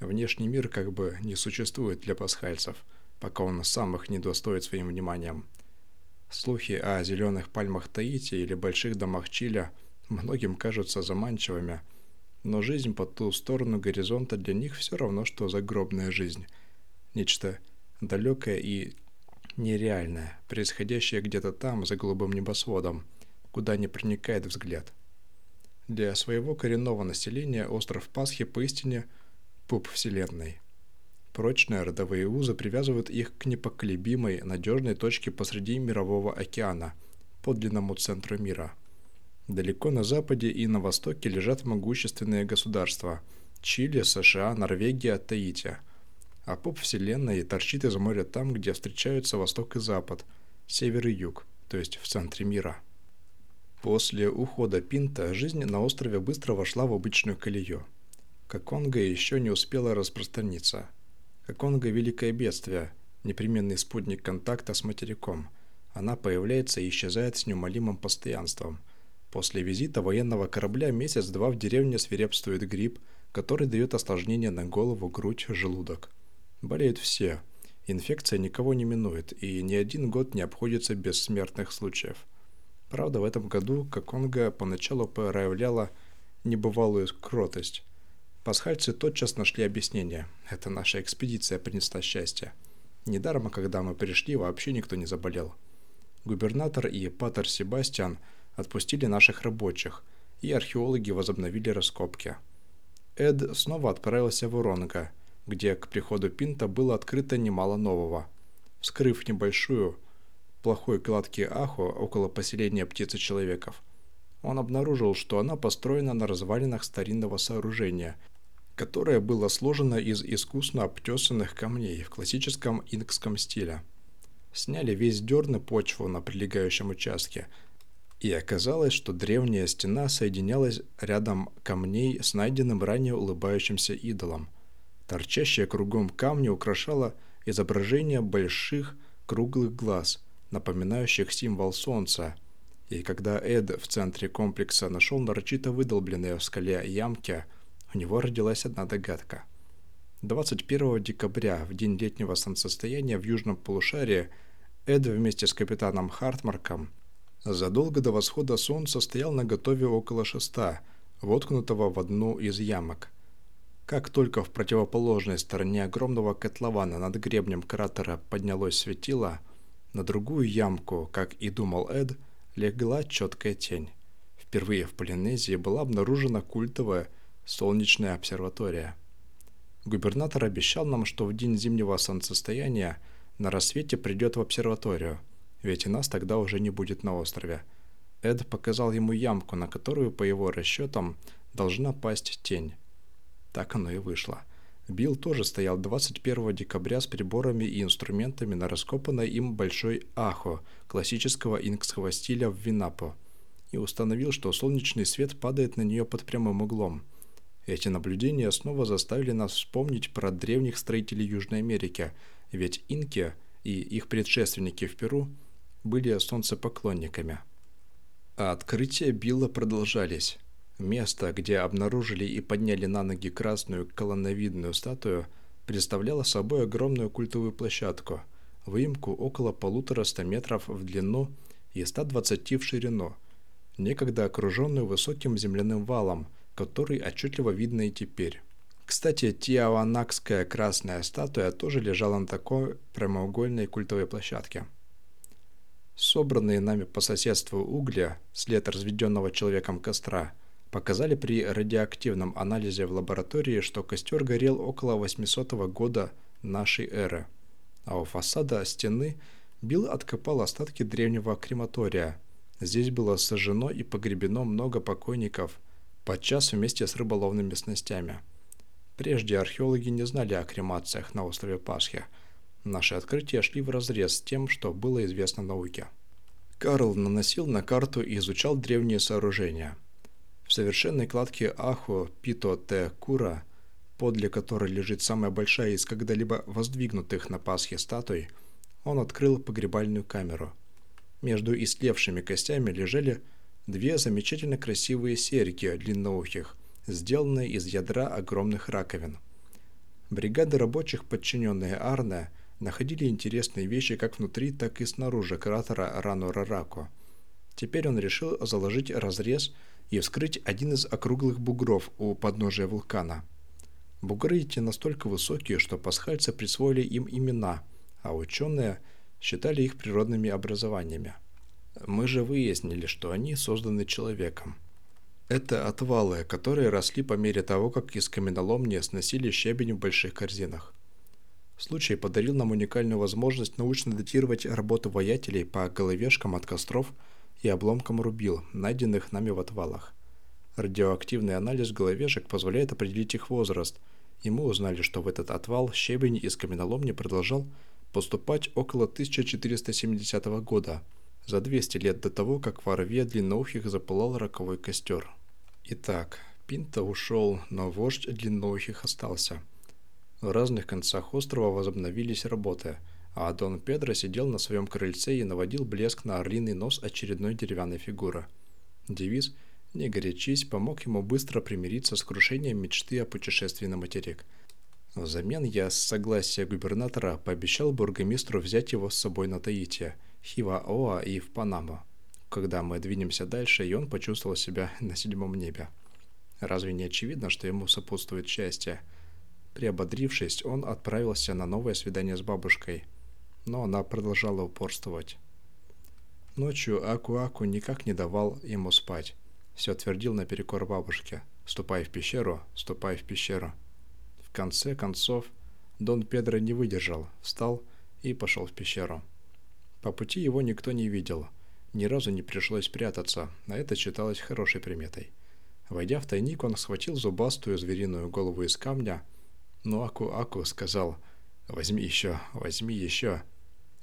Внешний мир как бы не существует для пасхальцев, пока он сам их не достоит своим вниманием. Слухи о зеленых пальмах Таити или больших домах Чиля многим кажутся заманчивыми, но жизнь по ту сторону горизонта для них все равно, что загробная жизнь. Нечто далекое и нереальное, происходящее где-то там, за голубым небосводом, куда не проникает взгляд. Для своего коренного населения остров Пасхи поистине пуп Вселенной. Прочные родовые узы привязывают их к непоколебимой, надежной точке посреди мирового океана, подлинному центру мира. Далеко на западе и на востоке лежат могущественные государства – Чили, США, Норвегия, Таити – а поп Вселенной торчит из моря там, где встречаются восток и запад, север и юг, то есть в центре мира. После ухода Пинта жизнь на острове быстро вошла в обычную колею. Коконга еще не успела распространиться. Коконга – великое бедствие, непременный спутник контакта с материком. Она появляется и исчезает с неумолимым постоянством. После визита военного корабля месяц-два в деревне свирепствует грипп, который дает осложнения на голову, грудь, желудок. Болеют все. Инфекция никого не минует, и ни один год не обходится без смертных случаев. Правда, в этом году Коконга поначалу проявляла небывалую кротость. Пасхальцы тотчас нашли объяснение. Это наша экспедиция принесла счастье. Недаром, когда мы пришли, вообще никто не заболел. Губернатор и патер Себастьян отпустили наших рабочих, и археологи возобновили раскопки. Эд снова отправился в Уронга – где к приходу Пинта было открыто немало нового. Вскрыв небольшую, плохой кладки Ахо около поселения птицы-человеков, он обнаружил, что она построена на развалинах старинного сооружения, которое было сложено из искусно обтесанных камней в классическом инкском стиле. Сняли весь дерн и почву на прилегающем участке, и оказалось, что древняя стена соединялась рядом камней с найденным ранее улыбающимся идолом. Торчащее кругом камни украшало изображение больших круглых глаз, напоминающих символ солнца. И когда Эд в центре комплекса нашел нарочито выдолбленные в скале ямки, у него родилась одна догадка. 21 декабря, в день летнего солнцестояния в южном полушарии, Эд вместе с капитаном Хартмарком задолго до восхода солнца стоял на готове около шеста, воткнутого в одну из ямок. Как только в противоположной стороне огромного котлована над гребнем кратера поднялось светило, на другую ямку, как и думал Эд, легла четкая тень. Впервые в Полинезии была обнаружена культовая солнечная обсерватория. Губернатор обещал нам, что в день зимнего солнцестояния на рассвете придет в обсерваторию, ведь и нас тогда уже не будет на острове. Эд показал ему ямку, на которую, по его расчетам, должна пасть тень. Так оно и вышло. Билл тоже стоял 21 декабря с приборами и инструментами на раскопанной им большой ахо классического инкского стиля в Винапо и установил, что солнечный свет падает на нее под прямым углом. Эти наблюдения снова заставили нас вспомнить про древних строителей Южной Америки, ведь инки и их предшественники в Перу были солнцепоклонниками. А открытия Билла продолжались. Место, где обнаружили и подняли на ноги красную колонновидную статую, представляло собой огромную культовую площадку, выемку около полутора ста метров в длину и 120 в ширину, некогда окруженную высоким земляным валом, который отчетливо видно и теперь. Кстати, Тиауанакская красная статуя тоже лежала на такой прямоугольной культовой площадке. Собранные нами по соседству угля, след разведенного человеком костра – показали при радиоактивном анализе в лаборатории, что костер горел около 800 года нашей эры, а у фасада стены Билл откопал остатки древнего крематория. Здесь было сожжено и погребено много покойников, подчас вместе с рыболовными снастями. Прежде археологи не знали о кремациях на острове Пасхи. Наши открытия шли вразрез с тем, что было известно науке. Карл наносил на карту и изучал древние сооружения – в совершенной кладке Ахо Пито Те Кура, подле которой лежит самая большая из когда-либо воздвигнутых на Пасхе статуй, он открыл погребальную камеру. Между истлевшими костями лежали две замечательно красивые серьги длинноухих, сделанные из ядра огромных раковин. Бригады рабочих, подчиненные Арне, находили интересные вещи как внутри, так и снаружи кратера Рану-Рарако. Теперь он решил заложить разрез и вскрыть один из округлых бугров у подножия вулкана. Бугры эти настолько высокие, что пасхальцы присвоили им имена, а ученые считали их природными образованиями. Мы же выяснили, что они созданы человеком. Это отвалы, которые росли по мере того, как из каменоломни сносили щебень в больших корзинах. Случай подарил нам уникальную возможность научно датировать работу воятелей по головешкам от костров и обломкам рубил, найденных нами в отвалах. Радиоактивный анализ головешек позволяет определить их возраст, и мы узнали, что в этот отвал щебень из каменоломни продолжал поступать около 1470 года, за 200 лет до того, как в Орве длинноухих запылал роковой костер. Итак, Пинта ушел, но вождь длинноухих остался – в разных концах острова возобновились работы, а Дон Педро сидел на своем крыльце и наводил блеск на орлиный нос очередной деревянной фигуры. Девиз «Не горячись» помог ему быстро примириться с крушением мечты о путешествии на материк. Взамен я с согласия губернатора пообещал бургомистру взять его с собой на Таити, Хива-Оа и в Панаму, когда мы двинемся дальше, и он почувствовал себя на седьмом небе. Разве не очевидно, что ему сопутствует счастье – Приободрившись, он отправился на новое свидание с бабушкой, но она продолжала упорствовать. Ночью Аку-Аку никак не давал ему спать. Все твердил наперекор бабушке. «Ступай в пещеру, ступай в пещеру». В конце концов, Дон Педро не выдержал, встал и пошел в пещеру. По пути его никто не видел. Ни разу не пришлось прятаться, а это считалось хорошей приметой. Войдя в тайник, он схватил зубастую звериную голову из камня, но Аку-Аку сказал «Возьми еще, возьми еще».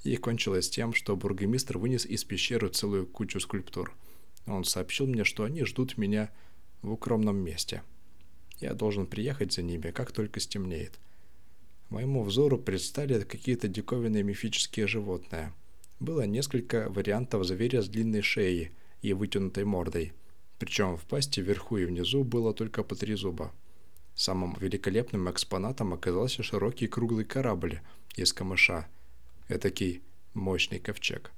И кончилось тем, что бургомистр вынес из пещеры целую кучу скульптур. Он сообщил мне, что они ждут меня в укромном месте. Я должен приехать за ними, как только стемнеет. Моему взору предстали какие-то диковинные мифические животные. Было несколько вариантов зверя с длинной шеей и вытянутой мордой. Причем в пасти вверху и внизу было только по три зуба. Самым великолепным экспонатом оказался широкий круглый корабль из камыша, этакий мощный ковчег.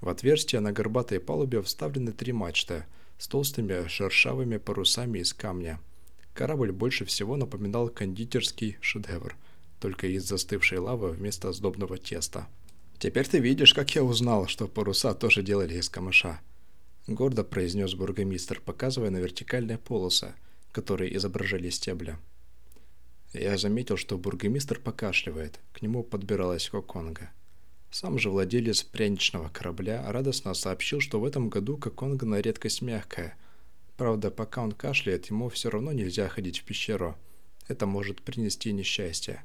В отверстие на горбатой палубе вставлены три мачты с толстыми шершавыми парусами из камня. Корабль больше всего напоминал кондитерский шедевр, только из застывшей лавы вместо сдобного теста. «Теперь ты видишь, как я узнал, что паруса тоже делали из камыша», — гордо произнес бургомистр, показывая на вертикальные полосы — которые изображали стебля. Я заметил, что бургомистр покашливает, к нему подбиралась Коконга. Сам же владелец пряничного корабля радостно сообщил, что в этом году Коконга на редкость мягкая. Правда, пока он кашляет, ему все равно нельзя ходить в пещеру. Это может принести несчастье.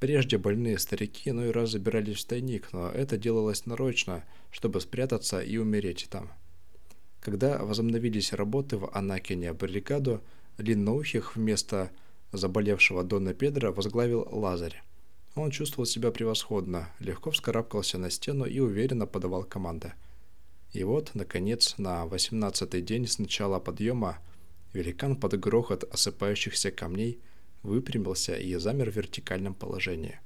Прежде больные старики иной раз забирались в тайник, но это делалось нарочно, чтобы спрятаться и умереть там. Когда возобновились работы в Анакине бригаду, длинноухих вместо заболевшего Дона Педро возглавил Лазарь. Он чувствовал себя превосходно, легко вскарабкался на стену и уверенно подавал команды. И вот, наконец, на восемнадцатый день с начала подъема великан под грохот осыпающихся камней выпрямился и замер в вертикальном положении.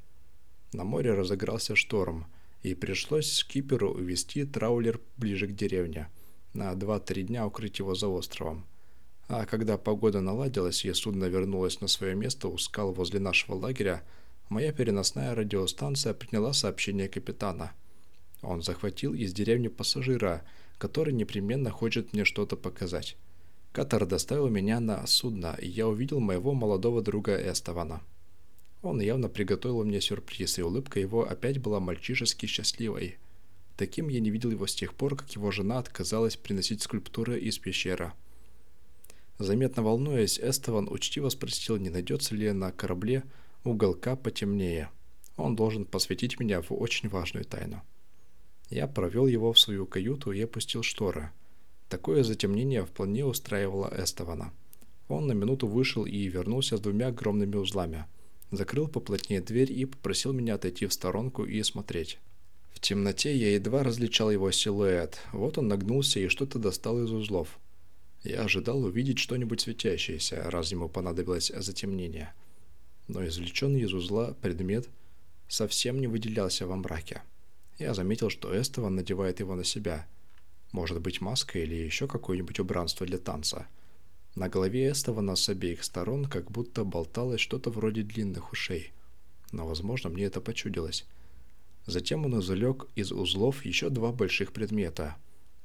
На море разыгрался шторм, и пришлось скиперу увести траулер ближе к деревне, на 2-3 дня укрыть его за островом. А когда погода наладилась и судно вернулось на свое место у скал возле нашего лагеря, моя переносная радиостанция приняла сообщение капитана. Он захватил из деревни пассажира, который непременно хочет мне что-то показать. Катар доставил меня на судно, и я увидел моего молодого друга Эстована. Он явно приготовил мне сюрприз, и улыбка его опять была мальчишески счастливой. Таким я не видел его с тех пор, как его жена отказалась приносить скульптуры из пещеры. Заметно волнуясь, Эстован учтиво спросил, не найдется ли на корабле уголка потемнее. Он должен посвятить меня в очень важную тайну. Я провел его в свою каюту и опустил шторы. Такое затемнение вполне устраивало Эстована. Он на минуту вышел и вернулся с двумя огромными узлами. Закрыл поплотнее дверь и попросил меня отойти в сторонку и смотреть. В темноте я едва различал его силуэт. Вот он нагнулся и что-то достал из узлов. Я ожидал увидеть что-нибудь светящееся, раз ему понадобилось затемнение. Но извлеченный из узла предмет совсем не выделялся во мраке. Я заметил, что Эстован надевает его на себя. Может быть, маска или еще какое-нибудь убранство для танца. На голове Эстована с обеих сторон как будто болталось что-то вроде длинных ушей. Но, возможно, мне это почудилось. Затем он извлек из узлов еще два больших предмета.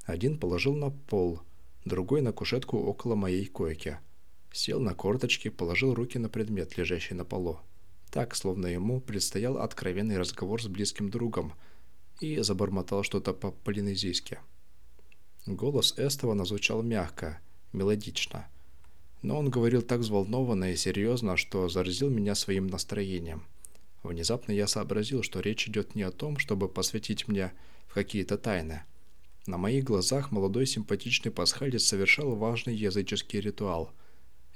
Один положил на пол, другой на кушетку около моей койки. Сел на корточки, положил руки на предмет, лежащий на полу. Так, словно ему предстоял откровенный разговор с близким другом, и забормотал что-то по-полинезийски. Голос Эстова звучал мягко, мелодично. Но он говорил так взволнованно и серьезно, что заразил меня своим настроением – Внезапно я сообразил, что речь идет не о том, чтобы посвятить меня в какие-то тайны. На моих глазах молодой симпатичный пасхалец совершал важный языческий ритуал.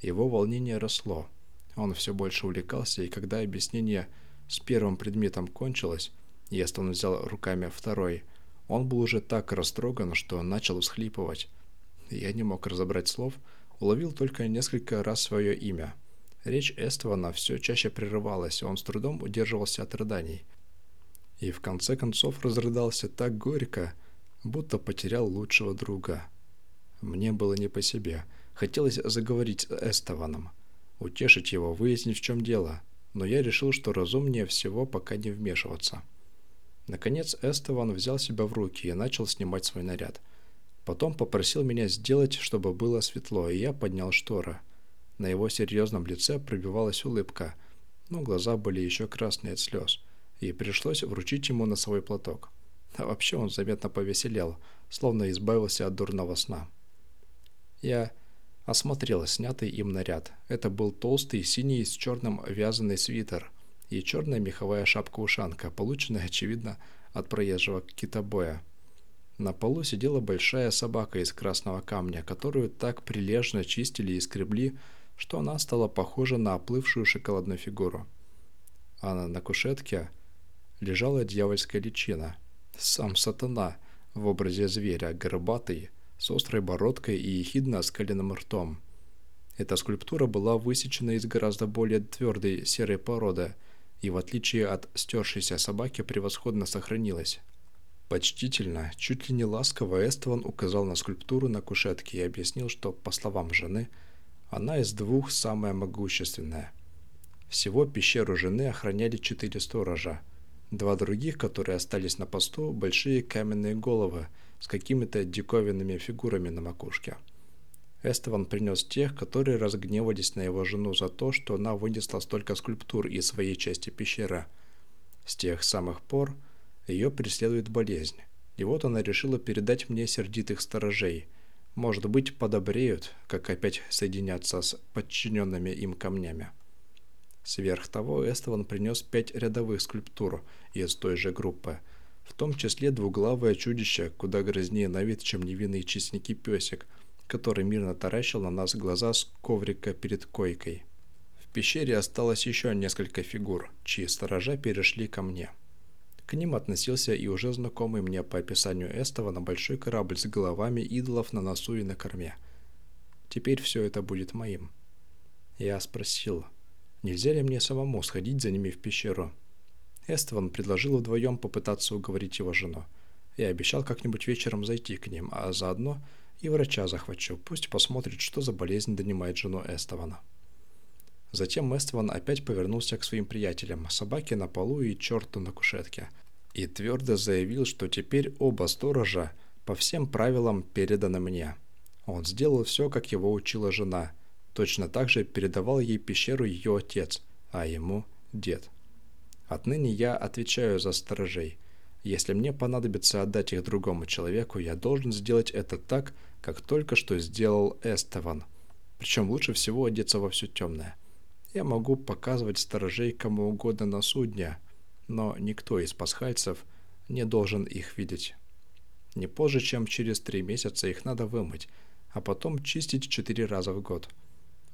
Его волнение росло. Он все больше увлекался, и когда объяснение с первым предметом кончилось, и Эстон взял руками второй, он был уже так растроган, что начал всхлипывать. Я не мог разобрать слов, уловил только несколько раз свое имя – Речь Эствана все чаще прерывалась, он с трудом удерживался от рыданий. И в конце концов разрыдался так горько, будто потерял лучшего друга. Мне было не по себе. Хотелось заговорить с Эстованом, утешить его, выяснить, в чем дело, но я решил, что разумнее всего пока не вмешиваться. Наконец Эстован взял себя в руки и начал снимать свой наряд. Потом попросил меня сделать, чтобы было светло, и я поднял шторы – на его серьезном лице пробивалась улыбка, но глаза были еще красные от слез, и пришлось вручить ему носовой платок. А вообще он заметно повеселел, словно избавился от дурного сна. Я осмотрел снятый им наряд. Это был толстый синий с черным вязаный свитер и черная меховая шапка-ушанка, полученная, очевидно, от проезжего китобоя. На полу сидела большая собака из красного камня, которую так прилежно чистили и скребли, что она стала похожа на оплывшую шоколадную фигуру. А на кушетке лежала дьявольская личина. Сам сатана в образе зверя, горбатый, с острой бородкой и ехидно оскаленным ртом. Эта скульптура была высечена из гораздо более твердой серой породы и, в отличие от стершейся собаки, превосходно сохранилась. Почтительно, чуть ли не ласково Эстван указал на скульптуру на кушетке и объяснил, что, по словам жены, она из двух самая могущественная. Всего пещеру жены охраняли четыре сторожа. Два других, которые остались на посту, большие каменные головы с какими-то диковинными фигурами на макушке. Эстеван принес тех, которые разгневались на его жену за то, что она вынесла столько скульптур из своей части пещеры. С тех самых пор ее преследует болезнь. И вот она решила передать мне сердитых сторожей – может быть, подобреют, как опять соединяться с подчиненными им камнями. Сверх того, Эстован принес пять рядовых скульптур из той же группы, в том числе двуглавое чудище, куда грознее на вид, чем невинный честники песик, который мирно таращил на нас глаза с коврика перед койкой. В пещере осталось еще несколько фигур, чьи сторожа перешли ко мне. К ним относился и уже знакомый мне по описанию Эстова на большой корабль с головами идолов на носу и на корме. Теперь все это будет моим. Я спросил, нельзя ли мне самому сходить за ними в пещеру. Эстован предложил вдвоем попытаться уговорить его жену. Я обещал как-нибудь вечером зайти к ним, а заодно и врача захвачу, пусть посмотрит, что за болезнь донимает жену Эстована. Затем Эстван опять повернулся к своим приятелям, собаке на полу и черту на кушетке, и твердо заявил, что теперь оба сторожа по всем правилам переданы мне. Он сделал все, как его учила жена. Точно так же передавал ей пещеру ее отец, а ему дед. Отныне я отвечаю за сторожей. Если мне понадобится отдать их другому человеку, я должен сделать это так, как только что сделал Эстеван. Причем лучше всего одеться во все темное. Я могу показывать сторожей кому угодно на судне, но никто из пасхальцев не должен их видеть. Не позже, чем через три месяца их надо вымыть, а потом чистить четыре раза в год.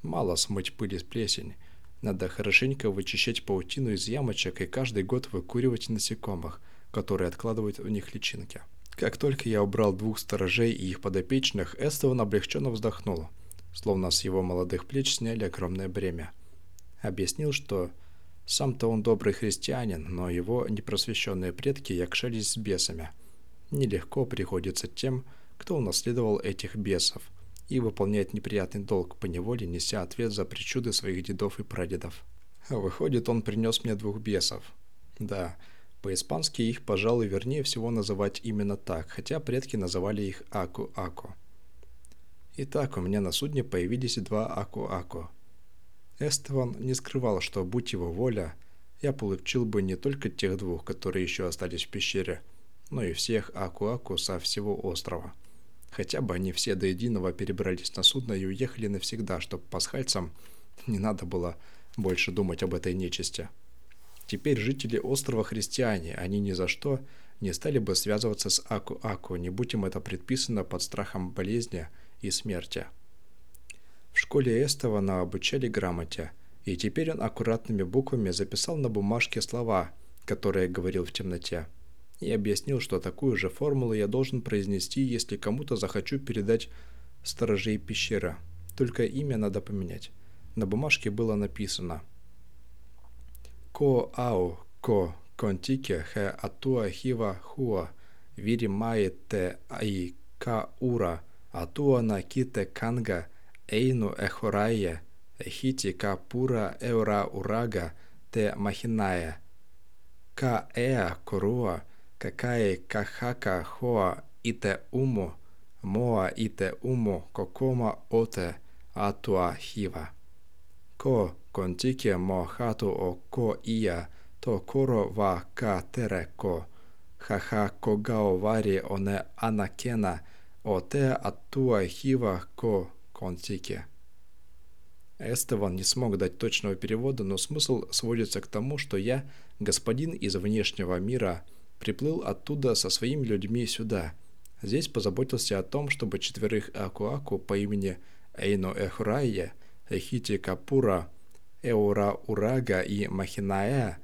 Мало смыть пыль и плесень. Надо хорошенько вычищать паутину из ямочек и каждый год выкуривать насекомых, которые откладывают в них личинки. Как только я убрал двух сторожей и их подопечных, Эстован облегченно вздохнул, словно с его молодых плеч сняли огромное бремя. Объяснил, что сам-то он добрый христианин, но его непросвещенные предки якшались с бесами. Нелегко приходится тем, кто унаследовал этих бесов и выполняет неприятный долг по неволе, неся ответ за причуды своих дедов и прадедов. Выходит, он принес мне двух бесов. Да, по-испански их, пожалуй, вернее всего называть именно так, хотя предки называли их Аку-Аку. Итак, у меня на судне появились два Аку-Аку. Эстеван не скрывал, что, будь его воля, я получил бы не только тех двух, которые еще остались в пещере, но и всех Аку-Аку со всего острова. Хотя бы они все до единого перебрались на судно и уехали навсегда, чтобы пасхальцам не надо было больше думать об этой нечисти. Теперь жители острова христиане, они ни за что не стали бы связываться с Аку-Аку, не будь им это предписано под страхом болезни и смерти. В школе Эстована обучали грамоте, и теперь он аккуратными буквами записал на бумажке слова, которые говорил в темноте, и объяснил, что такую же формулу я должен произнести, если кому-то захочу передать сторожей пещеры. Только имя надо поменять. На бумажке было написано «Ко ау ко контике хе атуа хива хуа вири мае те аи ка ура атуа на ките канга эйну эхорае эхити ка пура эура урага те махиная ка эа коруа какае кахака хоа ите уму моа ите уму кокома оте атуа хива kontike mo hatu o ko ia to koro wa ka tere ko haha ko gao vari one anakena o te atua хива ко контике. Эстеван не смог дать точного перевода, но смысл сводится к тому, что я, господин из внешнего мира, приплыл оттуда со своими людьми сюда. Здесь позаботился о том, чтобы четверых Акуаку по имени Эйно Эхурайя Эхити Капура, Эура Урага и Махиная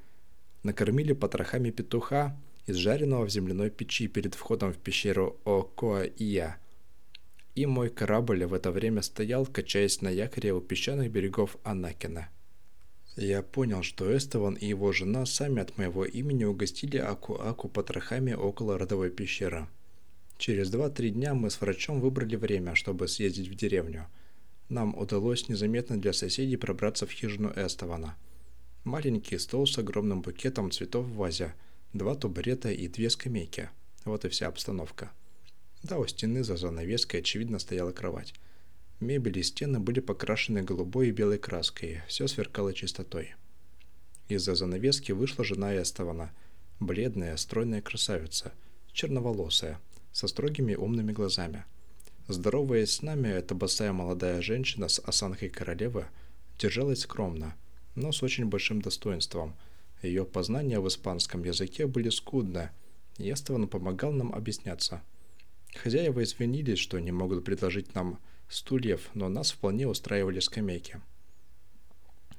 накормили потрохами петуха, изжаренного в земляной печи перед входом в пещеру Окоия. И мой корабль в это время стоял, качаясь на якоре у песчаных берегов Анакина. Я понял, что Эстован и его жена сами от моего имени угостили Аку-Аку потрохами около родовой пещеры. Через 2-3 дня мы с врачом выбрали время, чтобы съездить в деревню – нам удалось незаметно для соседей пробраться в хижину Эстована. Маленький стол с огромным букетом цветов в вазе, два табурета и две скамейки. Вот и вся обстановка. Да, у стены за занавеской очевидно стояла кровать. Мебель и стены были покрашены голубой и белой краской, все сверкало чистотой. Из-за занавески вышла жена Эстована, бледная, стройная красавица, черноволосая, со строгими умными глазами – Здороваясь с нами, эта босая молодая женщина с осанкой королевы держалась скромно, но с очень большим достоинством. Ее познания в испанском языке были скудны, и Эстован помогал нам объясняться. Хозяева извинились, что не могут предложить нам стульев, но нас вполне устраивали скамейки.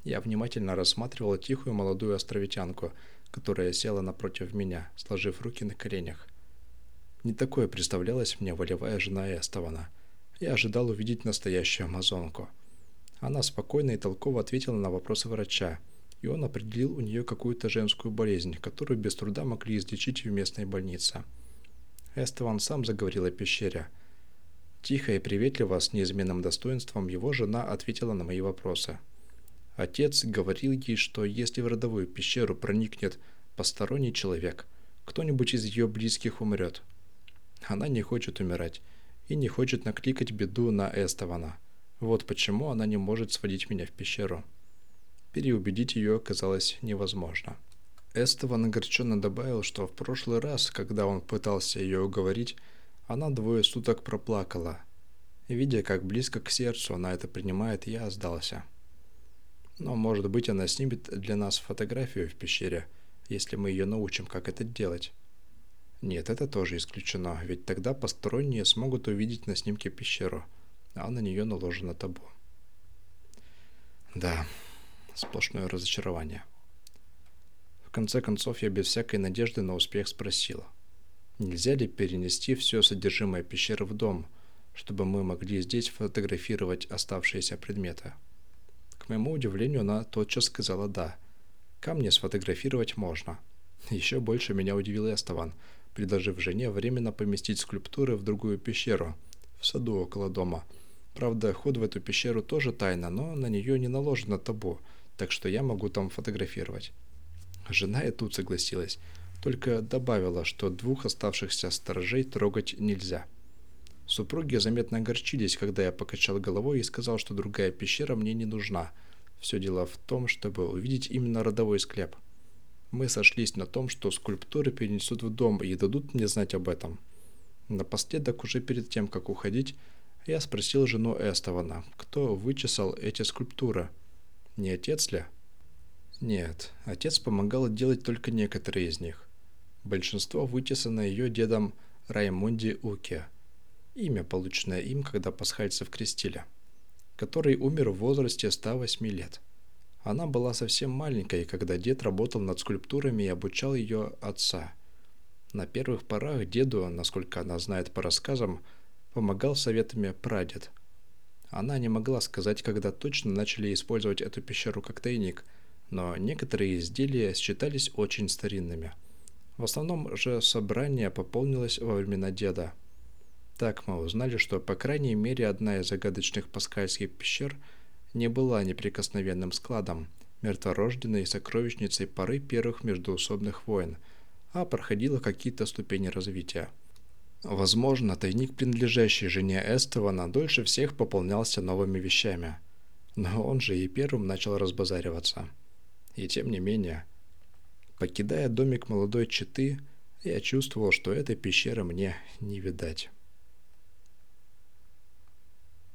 Я внимательно рассматривала тихую молодую островитянку, которая села напротив меня, сложив руки на коленях. Не такое представлялась мне волевая жена Эстована. Я ожидал увидеть настоящую амазонку. Она спокойно и толково ответила на вопросы врача, и он определил у нее какую-то женскую болезнь, которую без труда могли излечить в местной больнице. Эстован сам заговорил о пещере. Тихо и приветливо, с неизменным достоинством, его жена ответила на мои вопросы. Отец говорил ей, что если в родовую пещеру проникнет посторонний человек, кто-нибудь из ее близких умрет – она не хочет умирать и не хочет накликать беду на Эстована. Вот почему она не может сводить меня в пещеру. Переубедить ее оказалось невозможно. Эстован огорченно добавил, что в прошлый раз, когда он пытался ее уговорить, она двое суток проплакала. Видя, как близко к сердцу она это принимает, я сдался. Но, может быть, она снимет для нас фотографию в пещере, если мы ее научим, как это делать. Нет, это тоже исключено, ведь тогда посторонние смогут увидеть на снимке пещеру, а на нее наложено табу. Да, сплошное разочарование. В конце концов, я без всякой надежды на успех спросила, нельзя ли перенести все содержимое пещеры в дом, чтобы мы могли здесь фотографировать оставшиеся предметы. К моему удивлению, она тотчас сказала «да». Камни сфотографировать можно. Еще больше меня удивил Эстован, предложив жене временно поместить скульптуры в другую пещеру, в саду около дома. Правда, ход в эту пещеру тоже тайна, но на нее не наложено табу, так что я могу там фотографировать. Жена и тут согласилась, только добавила, что двух оставшихся сторожей трогать нельзя. Супруги заметно огорчились, когда я покачал головой и сказал, что другая пещера мне не нужна. Все дело в том, чтобы увидеть именно родовой склеп. Мы сошлись на том, что скульптуры перенесут в дом и дадут мне знать об этом. Напоследок, уже перед тем, как уходить, я спросил жену Эстована, кто вычесал эти скульптуры. Не отец ли? Нет, отец помогал делать только некоторые из них. Большинство вытесано ее дедом Раймонди Уке, имя, полученное им, когда пасхальцев крестили, который умер в возрасте 108 лет. Она была совсем маленькой, когда дед работал над скульптурами и обучал ее отца. На первых порах деду, насколько она знает по рассказам, помогал советами прадед. Она не могла сказать, когда точно начали использовать эту пещеру как тайник – но некоторые изделия считались очень старинными. В основном же собрание пополнилось во времена деда. Так мы узнали, что по крайней мере одна из загадочных паскальских пещер не была неприкосновенным складом, мертворожденной сокровищницей поры первых междуусобных войн, а проходила какие-то ступени развития. Возможно, тайник, принадлежащий жене Эстована, дольше всех пополнялся новыми вещами. Но он же и первым начал разбазариваться. И тем не менее, покидая домик молодой четы, я чувствовал, что этой пещеры мне не видать.